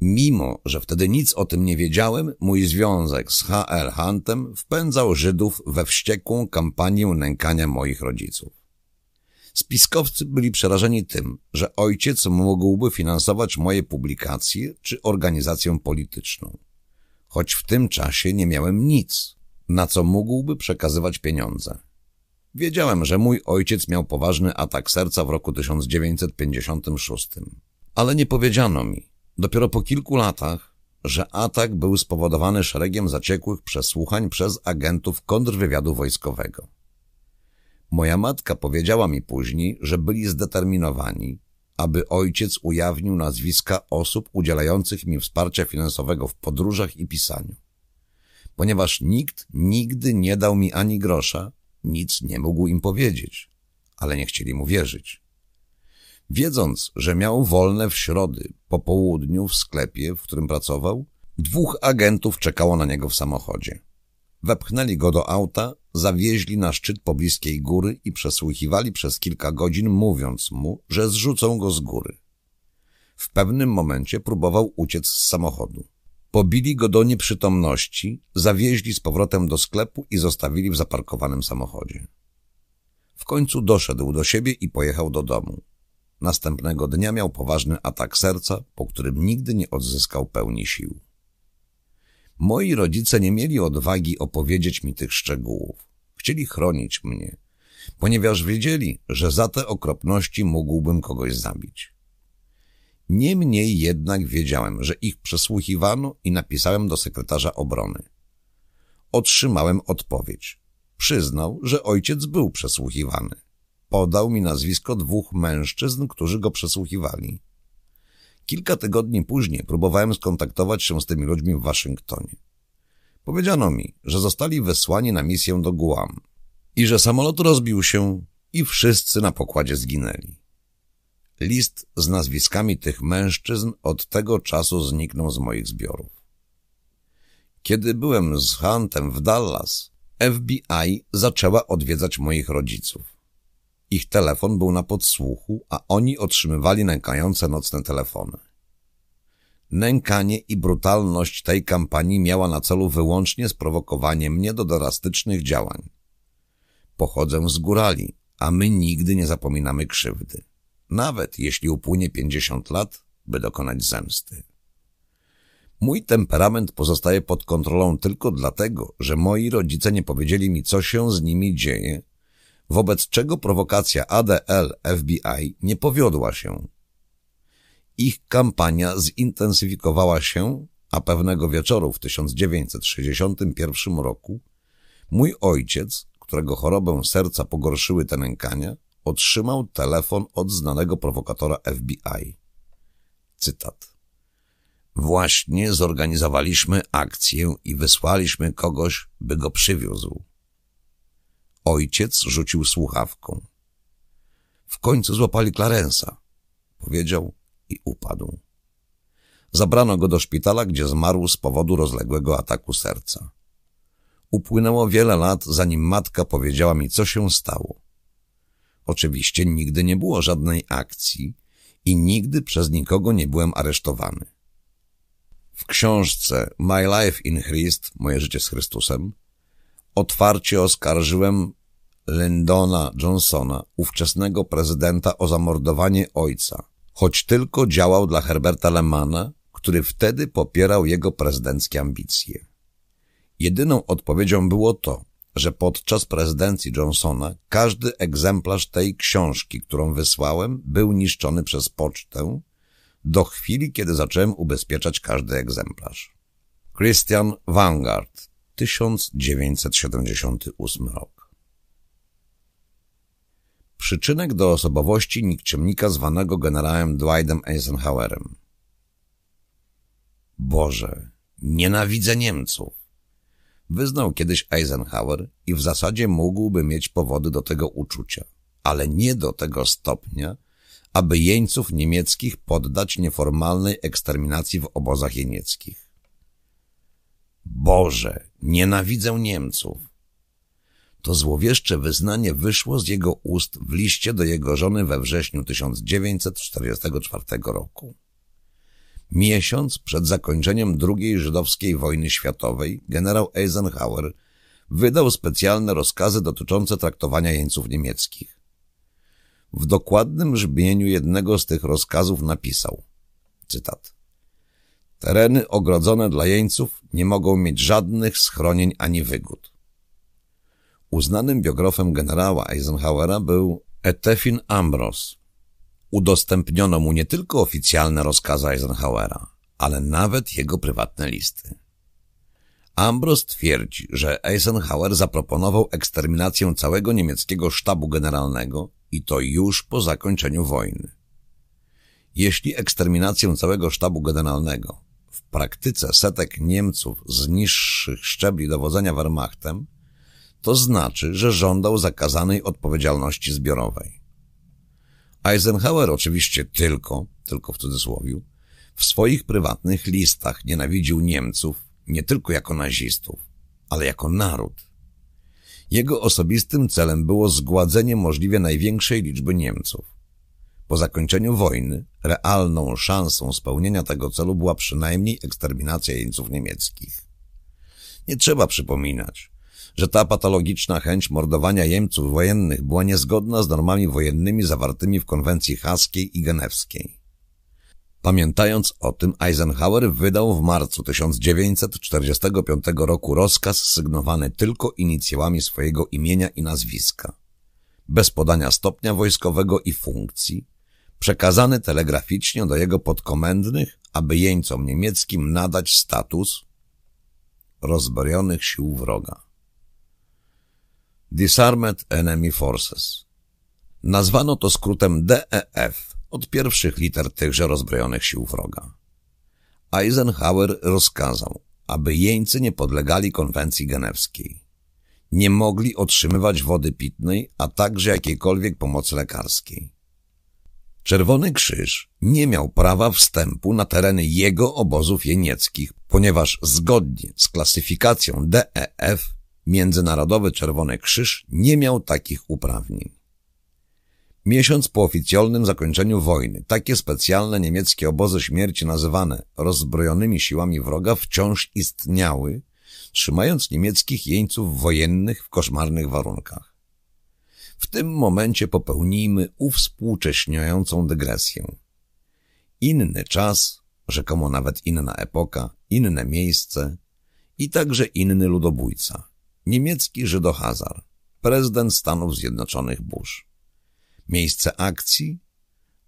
Mimo, że wtedy nic o tym nie wiedziałem, mój związek z H.L. Huntem wpędzał Żydów we wściekłą kampanię nękania moich rodziców. Spiskowcy byli przerażeni tym, że ojciec mógłby finansować moje publikacje czy organizację polityczną. Choć w tym czasie nie miałem nic, na co mógłby przekazywać pieniądze. Wiedziałem, że mój ojciec miał poważny atak serca w roku 1956, ale nie powiedziano mi, dopiero po kilku latach, że atak był spowodowany szeregiem zaciekłych przesłuchań przez agentów kontrwywiadu wojskowego. Moja matka powiedziała mi później, że byli zdeterminowani, aby ojciec ujawnił nazwiska osób udzielających mi wsparcia finansowego w podróżach i pisaniu. Ponieważ nikt nigdy nie dał mi ani grosza, nic nie mógł im powiedzieć, ale nie chcieli mu wierzyć. Wiedząc, że miał wolne w środy, po południu w sklepie, w którym pracował, dwóch agentów czekało na niego w samochodzie. Wepchnęli go do auta, zawieźli na szczyt pobliskiej góry i przesłuchiwali przez kilka godzin, mówiąc mu, że zrzucą go z góry. W pewnym momencie próbował uciec z samochodu. Pobili go do nieprzytomności, zawieźli z powrotem do sklepu i zostawili w zaparkowanym samochodzie. W końcu doszedł do siebie i pojechał do domu. Następnego dnia miał poważny atak serca, po którym nigdy nie odzyskał pełni sił. Moi rodzice nie mieli odwagi opowiedzieć mi tych szczegółów. Chcieli chronić mnie, ponieważ wiedzieli, że za te okropności mógłbym kogoś zabić. Niemniej jednak wiedziałem, że ich przesłuchiwano i napisałem do sekretarza obrony. Otrzymałem odpowiedź. Przyznał, że ojciec był przesłuchiwany. Podał mi nazwisko dwóch mężczyzn, którzy go przesłuchiwali. Kilka tygodni później próbowałem skontaktować się z tymi ludźmi w Waszyngtonie. Powiedziano mi, że zostali wysłani na misję do Guam i że samolot rozbił się i wszyscy na pokładzie zginęli. List z nazwiskami tych mężczyzn od tego czasu zniknął z moich zbiorów. Kiedy byłem z Huntem w Dallas, FBI zaczęła odwiedzać moich rodziców. Ich telefon był na podsłuchu, a oni otrzymywali nękające nocne telefony. Nękanie i brutalność tej kampanii miała na celu wyłącznie sprowokowanie mnie do drastycznych działań. Pochodzę z górali, a my nigdy nie zapominamy krzywdy. Nawet jeśli upłynie pięćdziesiąt lat, by dokonać zemsty. Mój temperament pozostaje pod kontrolą tylko dlatego, że moi rodzice nie powiedzieli mi, co się z nimi dzieje wobec czego prowokacja ADL FBI nie powiodła się. Ich kampania zintensyfikowała się, a pewnego wieczoru w 1961 roku mój ojciec, którego chorobę serca pogorszyły te nękania, otrzymał telefon od znanego prowokatora FBI. Cytat. Właśnie zorganizowaliśmy akcję i wysłaliśmy kogoś, by go przywiózł. Ojciec rzucił słuchawką. W końcu złapali Clarensa, powiedział i upadł. Zabrano go do szpitala, gdzie zmarł z powodu rozległego ataku serca. Upłynęło wiele lat, zanim matka powiedziała mi, co się stało. Oczywiście nigdy nie było żadnej akcji i nigdy przez nikogo nie byłem aresztowany. W książce My Life in Christ, Moje życie z Chrystusem, otwarcie oskarżyłem Lyndona Johnsona, ówczesnego prezydenta, o zamordowanie ojca, choć tylko działał dla Herberta Lemana, który wtedy popierał jego prezydenckie ambicje. Jedyną odpowiedzią było to, że podczas prezydencji Johnsona każdy egzemplarz tej książki, którą wysłałem, był niszczony przez pocztę do chwili, kiedy zacząłem ubezpieczać każdy egzemplarz. Christian Vanguard, 1978 rok. Przyczynek do osobowości nikczemnika zwanego generałem Dwightem Eisenhowerem. Boże, nienawidzę Niemców. Wyznał kiedyś Eisenhower i w zasadzie mógłby mieć powody do tego uczucia, ale nie do tego stopnia, aby jeńców niemieckich poddać nieformalnej eksterminacji w obozach jenieckich. Boże, nienawidzę Niemców. To złowieszcze wyznanie wyszło z jego ust w liście do jego żony we wrześniu 1944 roku. Miesiąc przed zakończeniem II żydowskiej wojny światowej generał Eisenhower wydał specjalne rozkazy dotyczące traktowania jeńców niemieckich. W dokładnym brzmieniu jednego z tych rozkazów napisał, cytat, Tereny ogrodzone dla jeńców nie mogą mieć żadnych schronień ani wygód. Uznanym biografem generała Eisenhowera był Etefin Ambros, udostępniono mu nie tylko oficjalne rozkazy Eisenhowera, ale nawet jego prywatne listy. Ambros twierdzi, że Eisenhower zaproponował eksterminację całego niemieckiego sztabu generalnego i to już po zakończeniu wojny. Jeśli eksterminację całego sztabu generalnego, w praktyce setek Niemców z niższych szczebli dowodzenia Wehrmachtem, to znaczy, że żądał zakazanej odpowiedzialności zbiorowej. Eisenhower oczywiście tylko, tylko w cudzysłowiu, w swoich prywatnych listach nienawidził Niemców nie tylko jako nazistów, ale jako naród. Jego osobistym celem było zgładzenie możliwie największej liczby Niemców. Po zakończeniu wojny realną szansą spełnienia tego celu była przynajmniej eksterminacja jeńców niemieckich. Nie trzeba przypominać, że ta patologiczna chęć mordowania Jemców wojennych była niezgodna z normami wojennymi zawartymi w konwencji haskiej i genewskiej. Pamiętając o tym, Eisenhower wydał w marcu 1945 roku rozkaz sygnowany tylko inicjałami swojego imienia i nazwiska, bez podania stopnia wojskowego i funkcji, przekazany telegraficznie do jego podkomendnych, aby jeńcom niemieckim nadać status rozbrojonych sił wroga. Disarmed Enemy Forces. Nazwano to skrótem DEF od pierwszych liter tychże rozbrojonych sił wroga. Eisenhower rozkazał, aby jeńcy nie podlegali konwencji genewskiej. Nie mogli otrzymywać wody pitnej, a także jakiejkolwiek pomocy lekarskiej. Czerwony Krzyż nie miał prawa wstępu na tereny jego obozów jenieckich, ponieważ zgodnie z klasyfikacją DEF Międzynarodowy Czerwony Krzyż nie miał takich uprawnień. Miesiąc po oficjalnym zakończeniu wojny, takie specjalne niemieckie obozy śmierci nazywane rozbrojonymi siłami wroga wciąż istniały, trzymając niemieckich jeńców wojennych w koszmarnych warunkach. W tym momencie popełnijmy uwspółcześniającą dygresję. Inny czas, rzekomo nawet inna epoka, inne miejsce i także inny ludobójca niemiecki Żydohazar, prezydent Stanów Zjednoczonych Bush. Miejsce akcji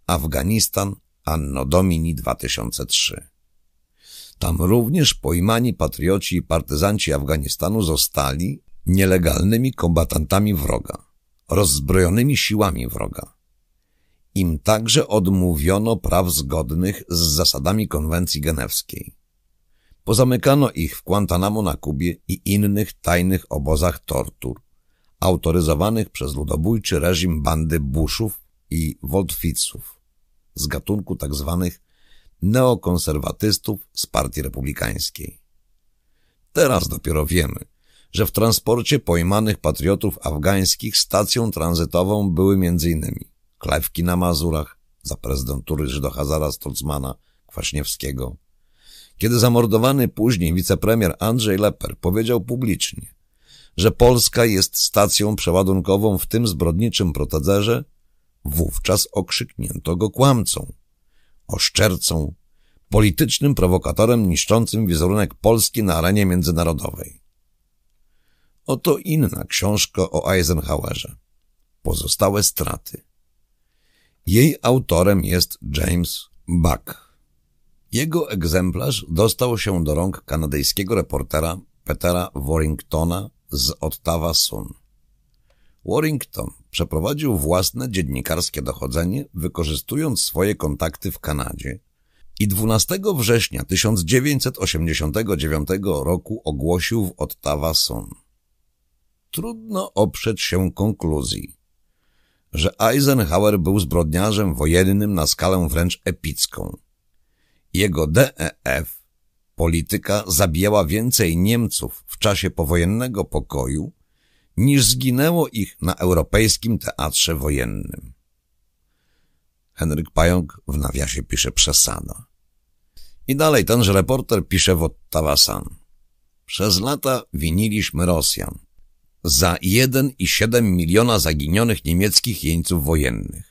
Afganistan Anno Domini 2003. Tam również pojmani patrioci i partyzanci Afganistanu zostali nielegalnymi kombatantami wroga, rozbrojonymi siłami wroga. Im także odmówiono praw zgodnych z zasadami konwencji genewskiej. Pozamykano ich w Guantanamo na Kubie i innych tajnych obozach tortur, autoryzowanych przez ludobójczy reżim bandy Bushów i Woltwitzów z gatunku tzw. Tak neokonserwatystów z Partii Republikańskiej. Teraz dopiero wiemy, że w transporcie pojmanych patriotów afgańskich stacją tranzytową były m.in. Klewki na Mazurach za prezydentury Żydohazara Stolzmana Kwaśniewskiego, kiedy zamordowany później wicepremier Andrzej Leper powiedział publicznie, że Polska jest stacją przeładunkową w tym zbrodniczym procederze, wówczas okrzyknięto go kłamcą, oszczercą, politycznym prowokatorem niszczącym wizerunek Polski na arenie międzynarodowej. Oto inna książka o Eisenhowerze. Pozostałe straty. Jej autorem jest James Buck. Jego egzemplarz dostał się do rąk kanadyjskiego reportera Petera Warringtona z Ottawa Sun. Warrington przeprowadził własne dziennikarskie dochodzenie, wykorzystując swoje kontakty w Kanadzie i 12 września 1989 roku ogłosił w Ottawa Sun. Trudno oprzeć się konkluzji, że Eisenhower był zbrodniarzem wojennym na skalę wręcz epicką. Jego DEF, polityka, zabijała więcej Niemców w czasie powojennego pokoju, niż zginęło ich na europejskim teatrze wojennym. Henryk Pająk w nawiasie pisze przesada. I dalej tenże reporter pisze w Ottawa-san. Przez lata winiliśmy Rosjan za 1,7 miliona zaginionych niemieckich jeńców wojennych.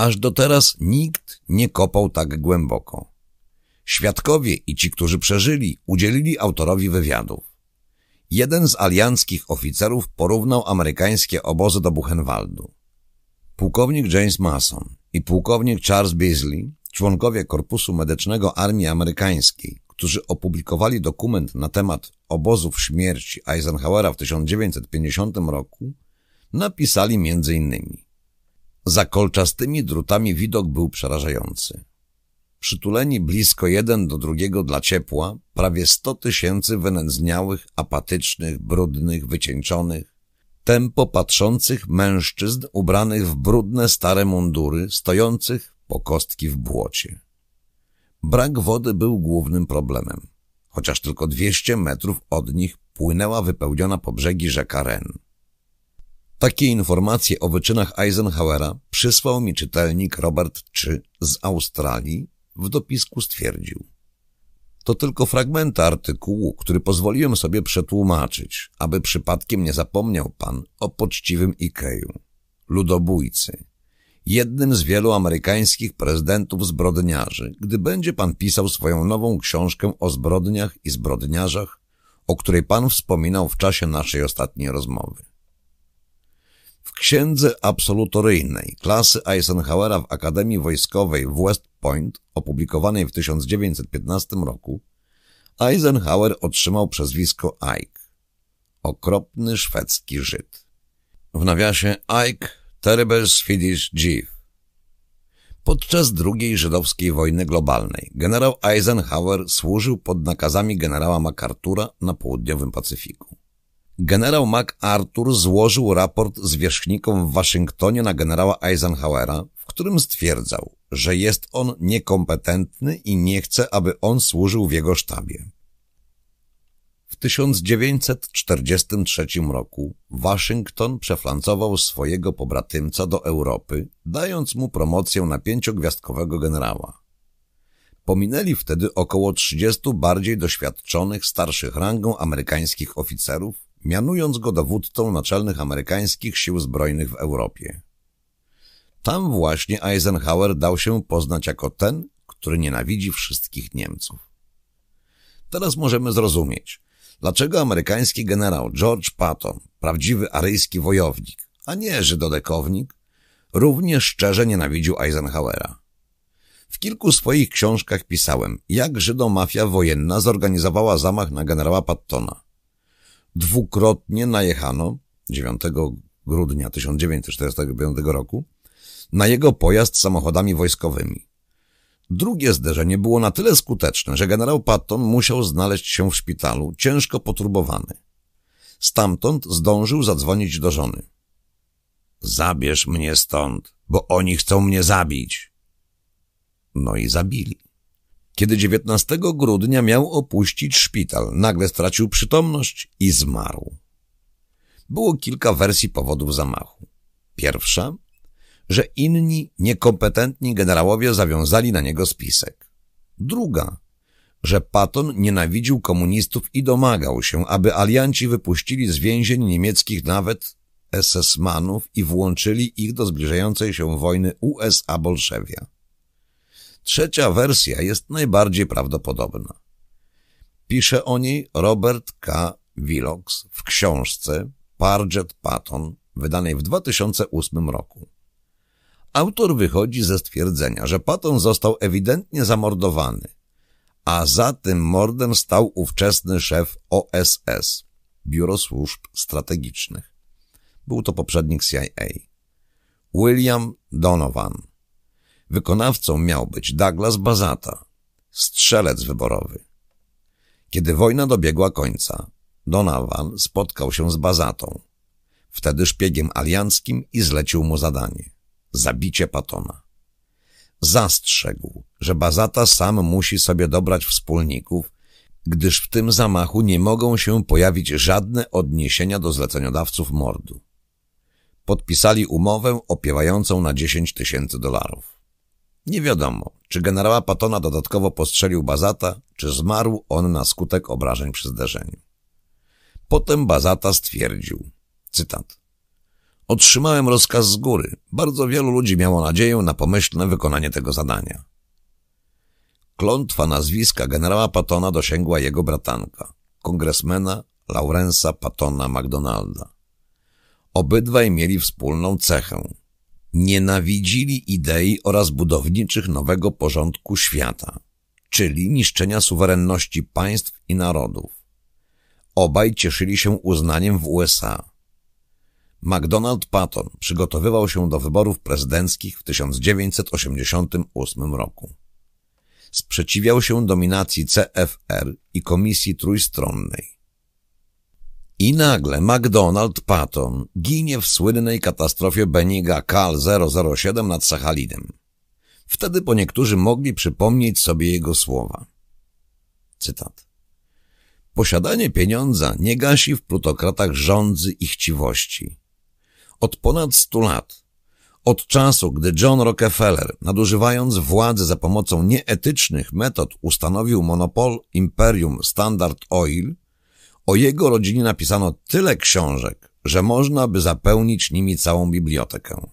Aż do teraz nikt nie kopał tak głęboko. Świadkowie i ci, którzy przeżyli, udzielili autorowi wywiadów. Jeden z alianckich oficerów porównał amerykańskie obozy do Buchenwaldu. Pułkownik James Mason i pułkownik Charles Beasley, członkowie Korpusu Medycznego Armii Amerykańskiej, którzy opublikowali dokument na temat obozów śmierci Eisenhowera w 1950 roku, napisali m.in. Za kolczastymi drutami widok był przerażający. Przytuleni blisko jeden do drugiego dla ciepła, prawie sto tysięcy wynędzniałych, apatycznych, brudnych, wycieńczonych, tempo patrzących mężczyzn ubranych w brudne stare mundury, stojących po kostki w błocie. Brak wody był głównym problemem, chociaż tylko 200 metrów od nich płynęła wypełniona po brzegi rzeka Ren. Takie informacje o wyczynach Eisenhowera przysłał mi czytelnik Robert Czy z Australii w dopisku stwierdził. To tylko fragmenty artykułu, który pozwoliłem sobie przetłumaczyć, aby przypadkiem nie zapomniał pan o poczciwym Ikeju, ludobójcy, jednym z wielu amerykańskich prezydentów zbrodniarzy, gdy będzie pan pisał swoją nową książkę o zbrodniach i zbrodniarzach, o której pan wspominał w czasie naszej ostatniej rozmowy. W księdze absolutoryjnej klasy Eisenhowera w Akademii Wojskowej w West Point, opublikowanej w 1915 roku, Eisenhower otrzymał przezwisko Ike. Okropny szwedzki Żyd. W nawiasie Ike Terrible Swedish Jew. Podczas II żydowskiej wojny globalnej generał Eisenhower służył pod nakazami generała MacArthura na południowym Pacyfiku. Generał MacArthur złożył raport zwierzchnikom w Waszyngtonie na generała Eisenhowera, w którym stwierdzał, że jest on niekompetentny i nie chce, aby on służył w jego sztabie. W 1943 roku Waszyngton przeflancował swojego pobratymca do Europy, dając mu promocję na pięciogwiazdkowego generała. Pominęli wtedy około 30 bardziej doświadczonych, starszych rangą amerykańskich oficerów, mianując go dowódcą naczelnych amerykańskich sił zbrojnych w Europie. Tam właśnie Eisenhower dał się poznać jako ten, który nienawidzi wszystkich Niemców. Teraz możemy zrozumieć, dlaczego amerykański generał George Patton, prawdziwy aryjski wojownik, a nie żydodekownik, równie szczerze nienawidził Eisenhowera. W kilku swoich książkach pisałem, jak żydomafia wojenna zorganizowała zamach na generała Pattona. Dwukrotnie najechano 9 grudnia 1945 roku na jego pojazd samochodami wojskowymi. Drugie zderzenie było na tyle skuteczne, że generał Patton musiał znaleźć się w szpitalu, ciężko poturbowany. Stamtąd zdążył zadzwonić do żony. Zabierz mnie stąd, bo oni chcą mnie zabić. No i zabili. Kiedy 19 grudnia miał opuścić szpital, nagle stracił przytomność i zmarł. Było kilka wersji powodów zamachu. Pierwsza, że inni niekompetentni generałowie zawiązali na niego spisek. Druga, że Patton nienawidził komunistów i domagał się, aby alianci wypuścili z więzień niemieckich nawet SS-manów i włączyli ich do zbliżającej się wojny USA-Bolszewia. Trzecia wersja jest najbardziej prawdopodobna. Pisze o niej Robert K. Willox w książce Parget Patton, wydanej w 2008 roku. Autor wychodzi ze stwierdzenia, że Patton został ewidentnie zamordowany, a za tym mordem stał ówczesny szef OSS, Biuro Służb Strategicznych. Był to poprzednik CIA. William Donovan. Wykonawcą miał być Douglas Bazata, strzelec wyborowy. Kiedy wojna dobiegła końca, Donovan spotkał się z Bazatą, wtedy szpiegiem alianckim i zlecił mu zadanie – zabicie Patona. Zastrzegł, że Bazata sam musi sobie dobrać wspólników, gdyż w tym zamachu nie mogą się pojawić żadne odniesienia do zleceniodawców mordu. Podpisali umowę opiewającą na 10 tysięcy dolarów. Nie wiadomo, czy generała Patona dodatkowo postrzelił Bazata, czy zmarł on na skutek obrażeń przy zderzeniu. Potem Bazata stwierdził, cytat, Otrzymałem rozkaz z góry. Bardzo wielu ludzi miało nadzieję na pomyślne wykonanie tego zadania. Klątwa nazwiska generała Patona dosięgła jego bratanka, kongresmena Laurensa Patona McDonalda. Obydwaj mieli wspólną cechę. Nienawidzili idei oraz budowniczych nowego porządku świata, czyli niszczenia suwerenności państw i narodów. Obaj cieszyli się uznaniem w USA. McDonald Patton przygotowywał się do wyborów prezydenckich w 1988 roku. Sprzeciwiał się dominacji CFR i Komisji Trójstronnej. I nagle McDonald Patton ginie w słynnej katastrofie Beniga Kal 007 nad Sachalinem. Wtedy po niektórzy mogli przypomnieć sobie jego słowa. Cytat. Posiadanie pieniądza nie gasi w plutokratach rządzy i chciwości. Od ponad stu lat, od czasu, gdy John Rockefeller, nadużywając władzy za pomocą nieetycznych metod, ustanowił monopol Imperium Standard Oil, o jego rodzinie napisano tyle książek, że można by zapełnić nimi całą bibliotekę.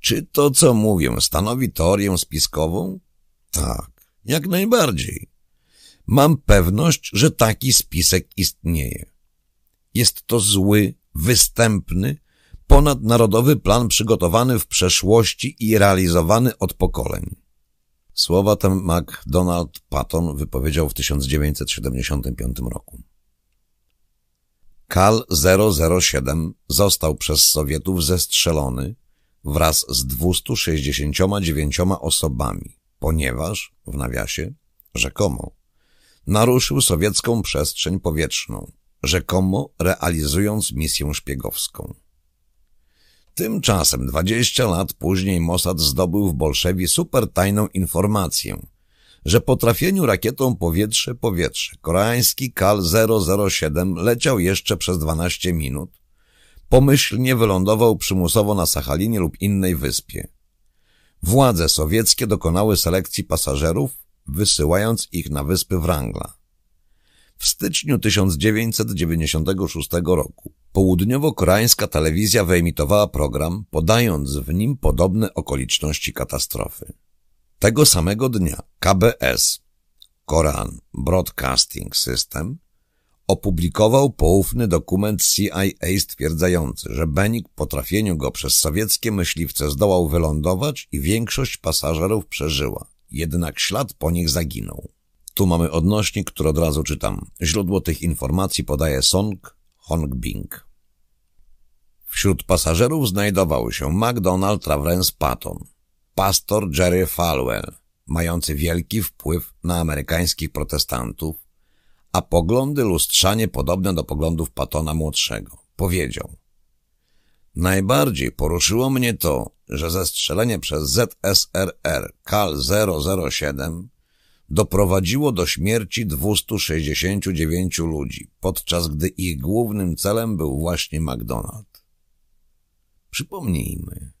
Czy to, co mówię, stanowi teorię spiskową? Tak, jak najbardziej. Mam pewność, że taki spisek istnieje. Jest to zły, występny, ponadnarodowy plan przygotowany w przeszłości i realizowany od pokoleń. Słowa te MacDonald Patton wypowiedział w 1975 roku. KAL 007 został przez Sowietów zestrzelony wraz z 269 osobami, ponieważ, w nawiasie, rzekomo, naruszył sowiecką przestrzeń powietrzną, rzekomo realizując misję szpiegowską. Tymczasem 20 lat później Mossad zdobył w Bolszewi supertajną informację, że po trafieniu rakietą powietrze-powietrze koreański KAL 007 leciał jeszcze przez 12 minut, pomyślnie wylądował przymusowo na Sachalinie lub innej wyspie. Władze sowieckie dokonały selekcji pasażerów, wysyłając ich na wyspy Wrangla. W styczniu 1996 roku południowo-koreańska telewizja wyemitowała program, podając w nim podobne okoliczności katastrofy. Tego samego dnia KBS, Korean Broadcasting System, opublikował poufny dokument CIA stwierdzający, że Benik po trafieniu go przez sowieckie myśliwce zdołał wylądować i większość pasażerów przeżyła, jednak ślad po nich zaginął. Tu mamy odnośnik, który od razu czytam. Źródło tych informacji podaje Song Hongbing. Wśród pasażerów znajdował się McDonald Travens Patton, pastor Jerry Falwell, mający wielki wpływ na amerykańskich protestantów, a poglądy lustrzanie podobne do poglądów Patona Młodszego. Powiedział Najbardziej poruszyło mnie to, że zestrzelenie przez ZSRR KAL 007 doprowadziło do śmierci 269 ludzi, podczas gdy ich głównym celem był właśnie McDonald. Przypomnijmy.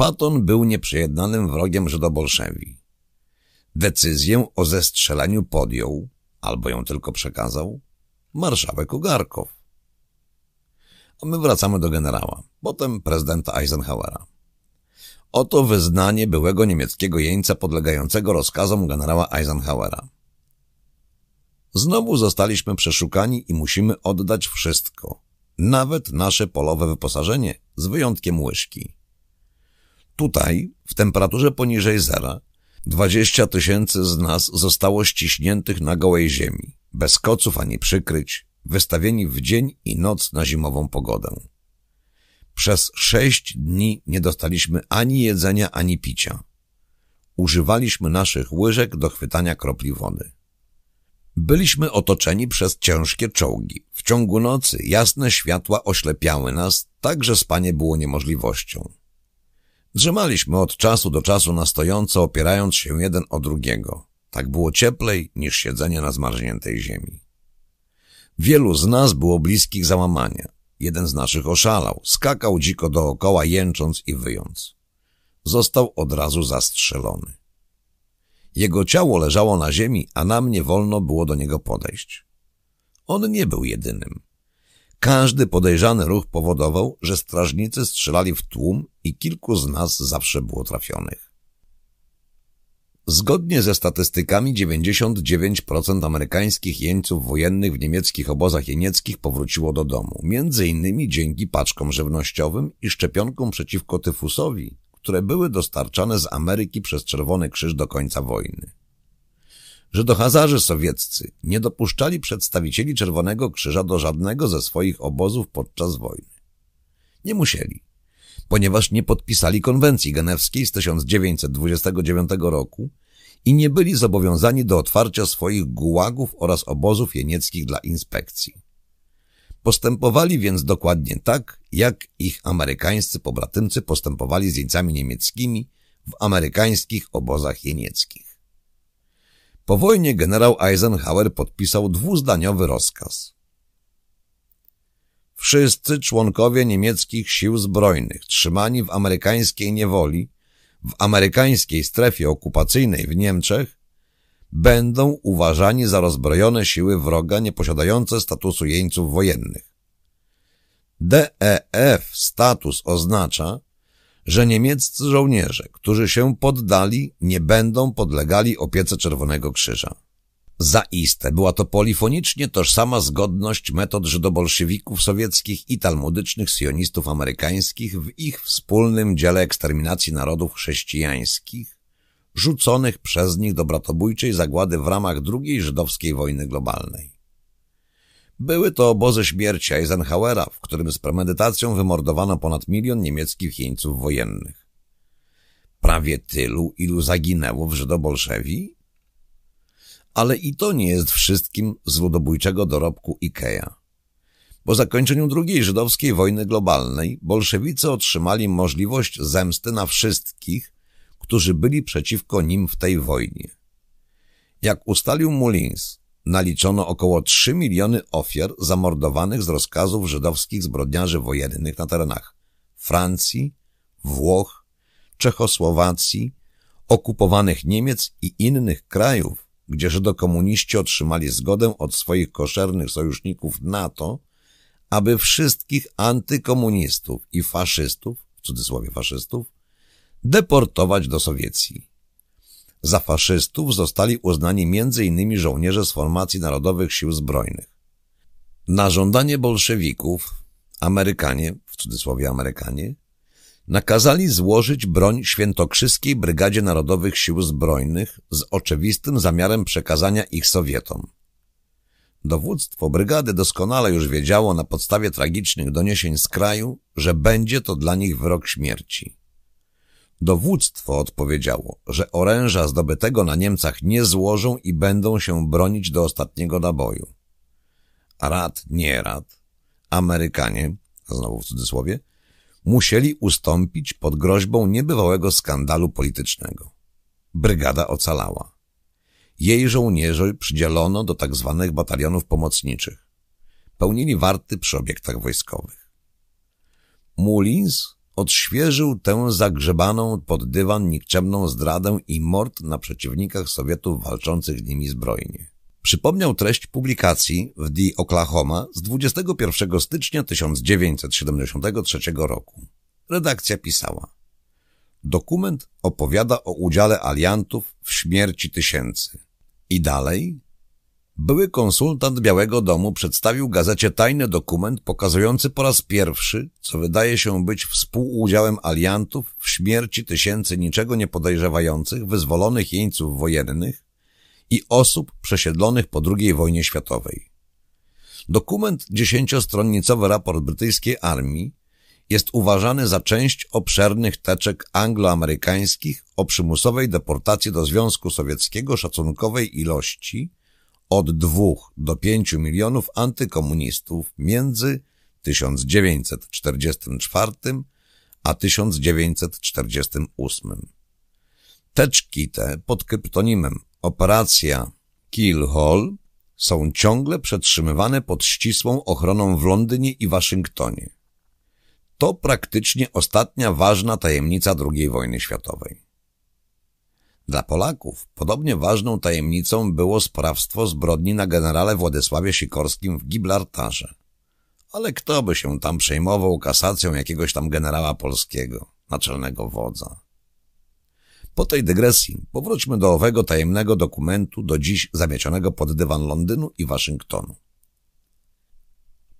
Patton był nieprzejednanym wrogiem Żydobolszewi. Decyzję o zestrzeleniu podjął, albo ją tylko przekazał, marszałek Ogarkow. A my wracamy do generała, potem prezydenta Eisenhowera. Oto wyznanie byłego niemieckiego jeńca podlegającego rozkazom generała Eisenhowera. Znowu zostaliśmy przeszukani i musimy oddać wszystko, nawet nasze polowe wyposażenie, z wyjątkiem łyżki. Tutaj, w temperaturze poniżej zera, dwadzieścia tysięcy z nas zostało ściśniętych na gołej ziemi, bez koców ani przykryć, wystawieni w dzień i noc na zimową pogodę. Przez sześć dni nie dostaliśmy ani jedzenia, ani picia. Używaliśmy naszych łyżek do chwytania kropli wody. Byliśmy otoczeni przez ciężkie czołgi. W ciągu nocy jasne światła oślepiały nas, tak że spanie było niemożliwością. Drzemaliśmy od czasu do czasu na stojąco, opierając się jeden o drugiego. Tak było cieplej niż siedzenie na zmarzniętej ziemi. Wielu z nas było bliskich załamania. Jeden z naszych oszalał, skakał dziko dookoła, jęcząc i wyjąc. Został od razu zastrzelony. Jego ciało leżało na ziemi, a nam nie wolno było do niego podejść. On nie był jedynym. Każdy podejrzany ruch powodował, że strażnicy strzelali w tłum i kilku z nas zawsze było trafionych. Zgodnie ze statystykami 99% amerykańskich jeńców wojennych w niemieckich obozach jenieckich powróciło do domu, między innymi dzięki paczkom żywnościowym i szczepionkom przeciwko tyfusowi, które były dostarczane z Ameryki przez Czerwony Krzyż do końca wojny. Żydohazarze sowieccy nie dopuszczali przedstawicieli Czerwonego Krzyża do żadnego ze swoich obozów podczas wojny. Nie musieli, ponieważ nie podpisali konwencji genewskiej z 1929 roku i nie byli zobowiązani do otwarcia swoich gułagów oraz obozów jenieckich dla inspekcji. Postępowali więc dokładnie tak, jak ich amerykańscy pobratymcy postępowali z jeńcami niemieckimi w amerykańskich obozach jenieckich. Po wojnie generał Eisenhower podpisał dwuzdaniowy rozkaz. Wszyscy członkowie niemieckich sił zbrojnych trzymani w amerykańskiej niewoli, w amerykańskiej strefie okupacyjnej w Niemczech, będą uważani za rozbrojone siły wroga nieposiadające statusu jeńców wojennych. DEF status oznacza, że niemieccy żołnierze, którzy się poddali, nie będą podlegali opiece Czerwonego Krzyża. Zaiste była to polifonicznie tożsama zgodność metod żydobolszewików sowieckich i talmudycznych sionistów amerykańskich w ich wspólnym dziele eksterminacji narodów chrześcijańskich, rzuconych przez nich do bratobójczej zagłady w ramach II żydowskiej wojny globalnej. Były to obozy śmierci Eisenhowera, w którym z premedytacją wymordowano ponad milion niemieckich jeńców wojennych. Prawie tylu, ilu zaginęło w Żydobolszewi? Ale i to nie jest wszystkim z ludobójczego dorobku Ikea. Po zakończeniu II żydowskiej wojny globalnej bolszewicy otrzymali możliwość zemsty na wszystkich, którzy byli przeciwko nim w tej wojnie. Jak ustalił Mullins, naliczono około 3 miliony ofiar zamordowanych z rozkazów żydowskich zbrodniarzy wojennych na terenach Francji, Włoch, Czechosłowacji, okupowanych Niemiec i innych krajów, gdzie żydokomuniści otrzymali zgodę od swoich koszernych sojuszników NATO, aby wszystkich antykomunistów i faszystów, w cudzysłowie faszystów, deportować do Sowiecji. Za faszystów zostali uznani m.in. żołnierze z formacji Narodowych Sił Zbrojnych. Na żądanie bolszewików Amerykanie, w cudzysłowie Amerykanie, nakazali złożyć broń Świętokrzyskiej Brygadzie Narodowych Sił Zbrojnych z oczywistym zamiarem przekazania ich Sowietom. Dowództwo brygady doskonale już wiedziało na podstawie tragicznych doniesień z kraju, że będzie to dla nich wyrok śmierci. Dowództwo odpowiedziało, że oręża zdobytego na Niemcach nie złożą i będą się bronić do ostatniego naboju. Rad, nie rad, Amerykanie, znowu w cudzysłowie, musieli ustąpić pod groźbą niebywałego skandalu politycznego. Brygada ocalała. Jej żołnierzy przydzielono do tak zwanych batalionów pomocniczych. Pełnili warty przy obiektach wojskowych. Mullins odświeżył tę zagrzebaną pod dywan nikczemną zdradę i mord na przeciwnikach Sowietów walczących z nimi zbrojnie. Przypomniał treść publikacji w The Oklahoma z 21 stycznia 1973 roku. Redakcja pisała. Dokument opowiada o udziale aliantów w śmierci tysięcy. I dalej były konsultant Białego Domu przedstawił gazecie tajny dokument pokazujący po raz pierwszy, co wydaje się być współudziałem aliantów w śmierci tysięcy niczego nie podejrzewających, wyzwolonych jeńców wojennych i osób przesiedlonych po II wojnie światowej. Dokument, dziesięciostronnicowy raport brytyjskiej armii, jest uważany za część obszernych teczek angloamerykańskich o przymusowej deportacji do Związku Sowieckiego szacunkowej ilości od 2 do 5 milionów antykomunistów między 1944 a 1948. Teczki te pod kryptonimem Operacja Kill Hall są ciągle przetrzymywane pod ścisłą ochroną w Londynie i Waszyngtonie. To praktycznie ostatnia ważna tajemnica II wojny światowej. Dla Polaków podobnie ważną tajemnicą było sprawstwo zbrodni na generale Władysławie Sikorskim w Gibraltarze. Ale kto by się tam przejmował kasacją jakiegoś tam generała polskiego, naczelnego wodza? Po tej dygresji powróćmy do owego tajemnego dokumentu, do dziś zamiecionego pod dywan Londynu i Waszyngtonu.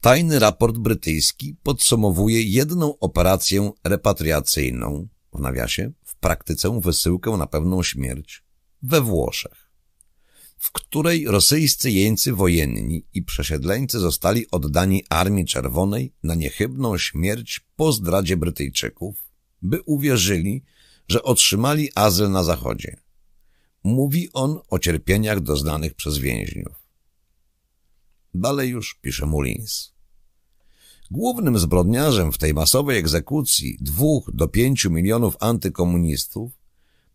Tajny raport brytyjski podsumowuje jedną operację repatriacyjną, w nawiasie, praktyce wysyłkę na pewną śmierć, we Włoszech, w której rosyjscy jeńcy wojenni i przesiedleńcy zostali oddani Armii Czerwonej na niechybną śmierć po zdradzie Brytyjczyków, by uwierzyli, że otrzymali azyl na Zachodzie. Mówi on o cierpieniach doznanych przez więźniów. Dalej już pisze Mullins. Głównym zbrodniarzem w tej masowej egzekucji dwóch do pięciu milionów antykomunistów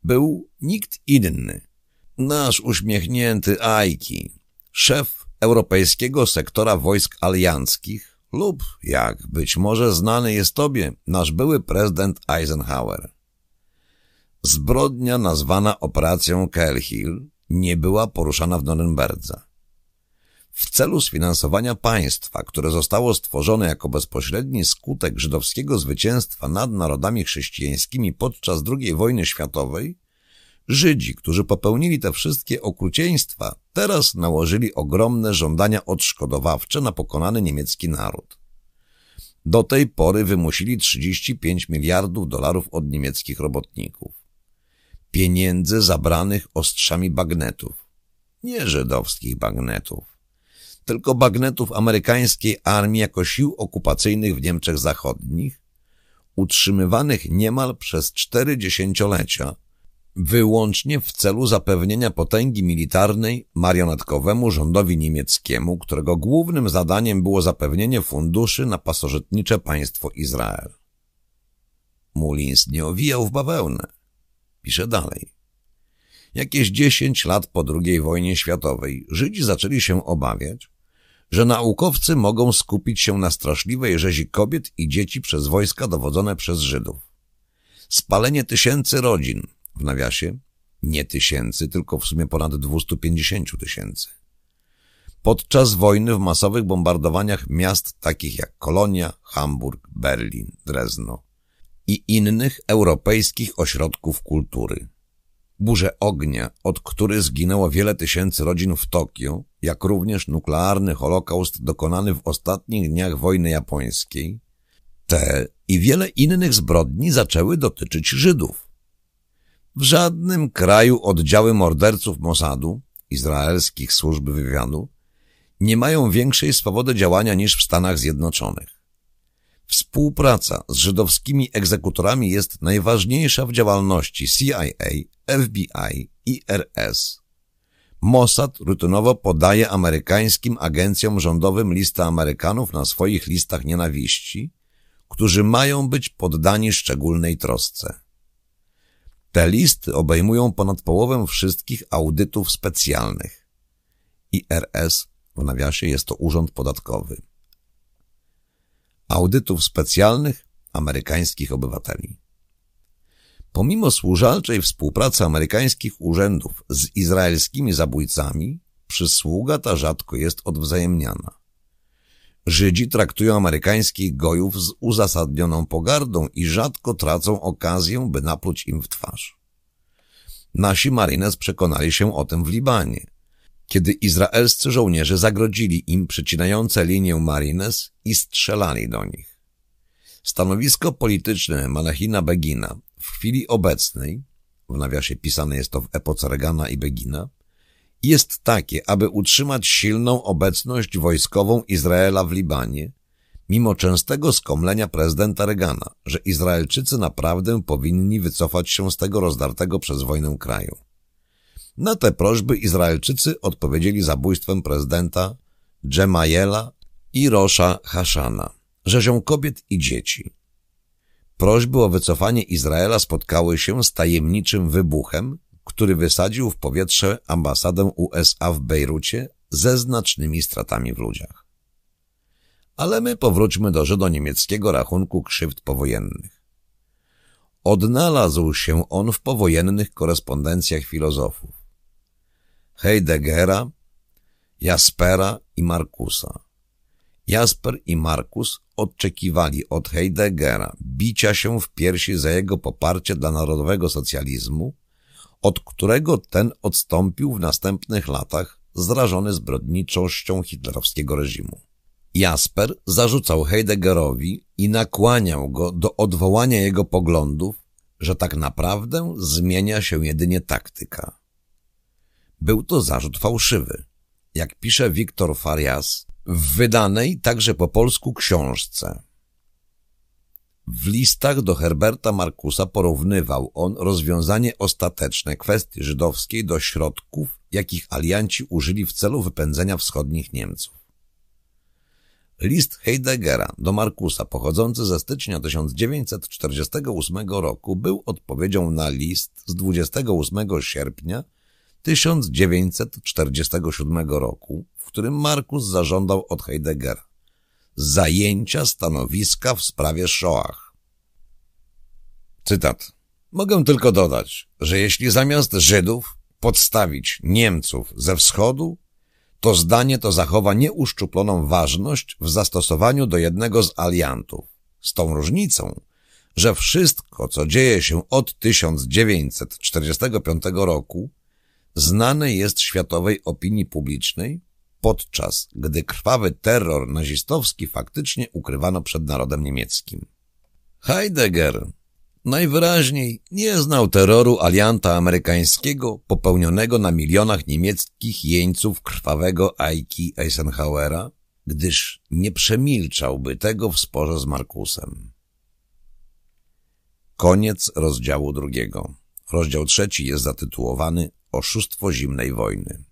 był nikt inny. Nasz uśmiechnięty Aiki, szef europejskiego sektora wojsk alianckich lub, jak być może znany jest tobie, nasz były prezydent Eisenhower. Zbrodnia nazwana operacją Kelhill nie była poruszana w Norymberdze w celu sfinansowania państwa, które zostało stworzone jako bezpośredni skutek żydowskiego zwycięstwa nad narodami chrześcijańskimi podczas II wojny światowej, Żydzi, którzy popełnili te wszystkie okrucieństwa, teraz nałożyli ogromne żądania odszkodowawcze na pokonany niemiecki naród. Do tej pory wymusili 35 miliardów dolarów od niemieckich robotników. Pieniędzy zabranych ostrzami bagnetów. Nie żydowskich bagnetów tylko bagnetów amerykańskiej armii jako sił okupacyjnych w Niemczech Zachodnich, utrzymywanych niemal przez cztery dziesięciolecia, wyłącznie w celu zapewnienia potęgi militarnej marionetkowemu rządowi niemieckiemu, którego głównym zadaniem było zapewnienie funduszy na pasożytnicze państwo Izrael. Mullins nie owijał w bawełnę. Pisze dalej. Jakieś dziesięć lat po II wojnie światowej Żydzi zaczęli się obawiać, że naukowcy mogą skupić się na straszliwej rzezi kobiet i dzieci przez wojska dowodzone przez Żydów. Spalenie tysięcy rodzin, w nawiasie, nie tysięcy, tylko w sumie ponad 250 tysięcy. Podczas wojny w masowych bombardowaniach miast takich jak Kolonia, Hamburg, Berlin, Drezno i innych europejskich ośrodków kultury burze ognia, od których zginęło wiele tysięcy rodzin w Tokio, jak również nuklearny holokaust dokonany w ostatnich dniach wojny japońskiej, te i wiele innych zbrodni zaczęły dotyczyć Żydów. W żadnym kraju oddziały morderców Mossadu, izraelskich służb wywiadu, nie mają większej swobody działania niż w Stanach Zjednoczonych. Współpraca z żydowskimi egzekutorami jest najważniejsza w działalności CIA, FBI i RS. Mossad rutynowo podaje amerykańskim agencjom rządowym listę Amerykanów na swoich listach nienawiści, którzy mają być poddani szczególnej trosce. Te listy obejmują ponad połowę wszystkich audytów specjalnych. IRS, w nawiasie jest to Urząd Podatkowy. Audytów specjalnych amerykańskich obywateli. Pomimo służalczej współpracy amerykańskich urzędów z izraelskimi zabójcami, przysługa ta rzadko jest odwzajemniana. Żydzi traktują amerykańskich gojów z uzasadnioną pogardą i rzadko tracą okazję, by napluć im w twarz. Nasi marines przekonali się o tym w Libanie, kiedy izraelscy żołnierze zagrodzili im przecinające linię marines i strzelali do nich. Stanowisko polityczne Malachina Begina w chwili obecnej, w nawiasie pisane jest to w epoce Regana i Begina, jest takie, aby utrzymać silną obecność wojskową Izraela w Libanie, mimo częstego skomlenia prezydenta Regana, że Izraelczycy naprawdę powinni wycofać się z tego rozdartego przez wojnę kraju. Na te prośby Izraelczycy odpowiedzieli zabójstwem prezydenta Dżemajela i Rosza Haszana, rzezią kobiet i dzieci. Prośby o wycofanie Izraela spotkały się z tajemniczym wybuchem, który wysadził w powietrze ambasadę USA w Bejrucie ze znacznymi stratami w ludziach. Ale my powróćmy do żydo-niemieckiego rachunku krzywd powojennych. Odnalazł się on w powojennych korespondencjach filozofów. Heideggera, Jaspera i Markusa. Jasper i Markus oczekiwali od Heideggera bicia się w piersi za jego poparcie dla narodowego socjalizmu, od którego ten odstąpił w następnych latach zrażony zbrodniczością hitlerowskiego reżimu. Jasper zarzucał Heideggerowi i nakłaniał go do odwołania jego poglądów, że tak naprawdę zmienia się jedynie taktyka. Był to zarzut fałszywy. Jak pisze Wiktor Farias w wydanej także po polsku książce. W listach do Herberta Markusa porównywał on rozwiązanie ostateczne kwestii żydowskiej do środków, jakich alianci użyli w celu wypędzenia wschodnich Niemców. List Heideggera do Markusa pochodzący ze stycznia 1948 roku był odpowiedzią na list z 28 sierpnia 1947 roku, w którym Markus zażądał od Heideggera zajęcia stanowiska w sprawie Shoah. Cytat. Mogę tylko dodać, że jeśli zamiast Żydów podstawić Niemców ze wschodu, to zdanie to zachowa nieuszczuploną ważność w zastosowaniu do jednego z aliantów, z tą różnicą, że wszystko, co dzieje się od 1945 roku, znane jest światowej opinii publicznej, podczas gdy krwawy terror nazistowski faktycznie ukrywano przed narodem niemieckim. Heidegger najwyraźniej nie znał terroru alianta amerykańskiego popełnionego na milionach niemieckich jeńców krwawego Eiki Eisenhowera, gdyż nie przemilczałby tego w sporze z Markusem. Koniec rozdziału drugiego. Rozdział trzeci jest zatytułowany Oszustwo zimnej wojny.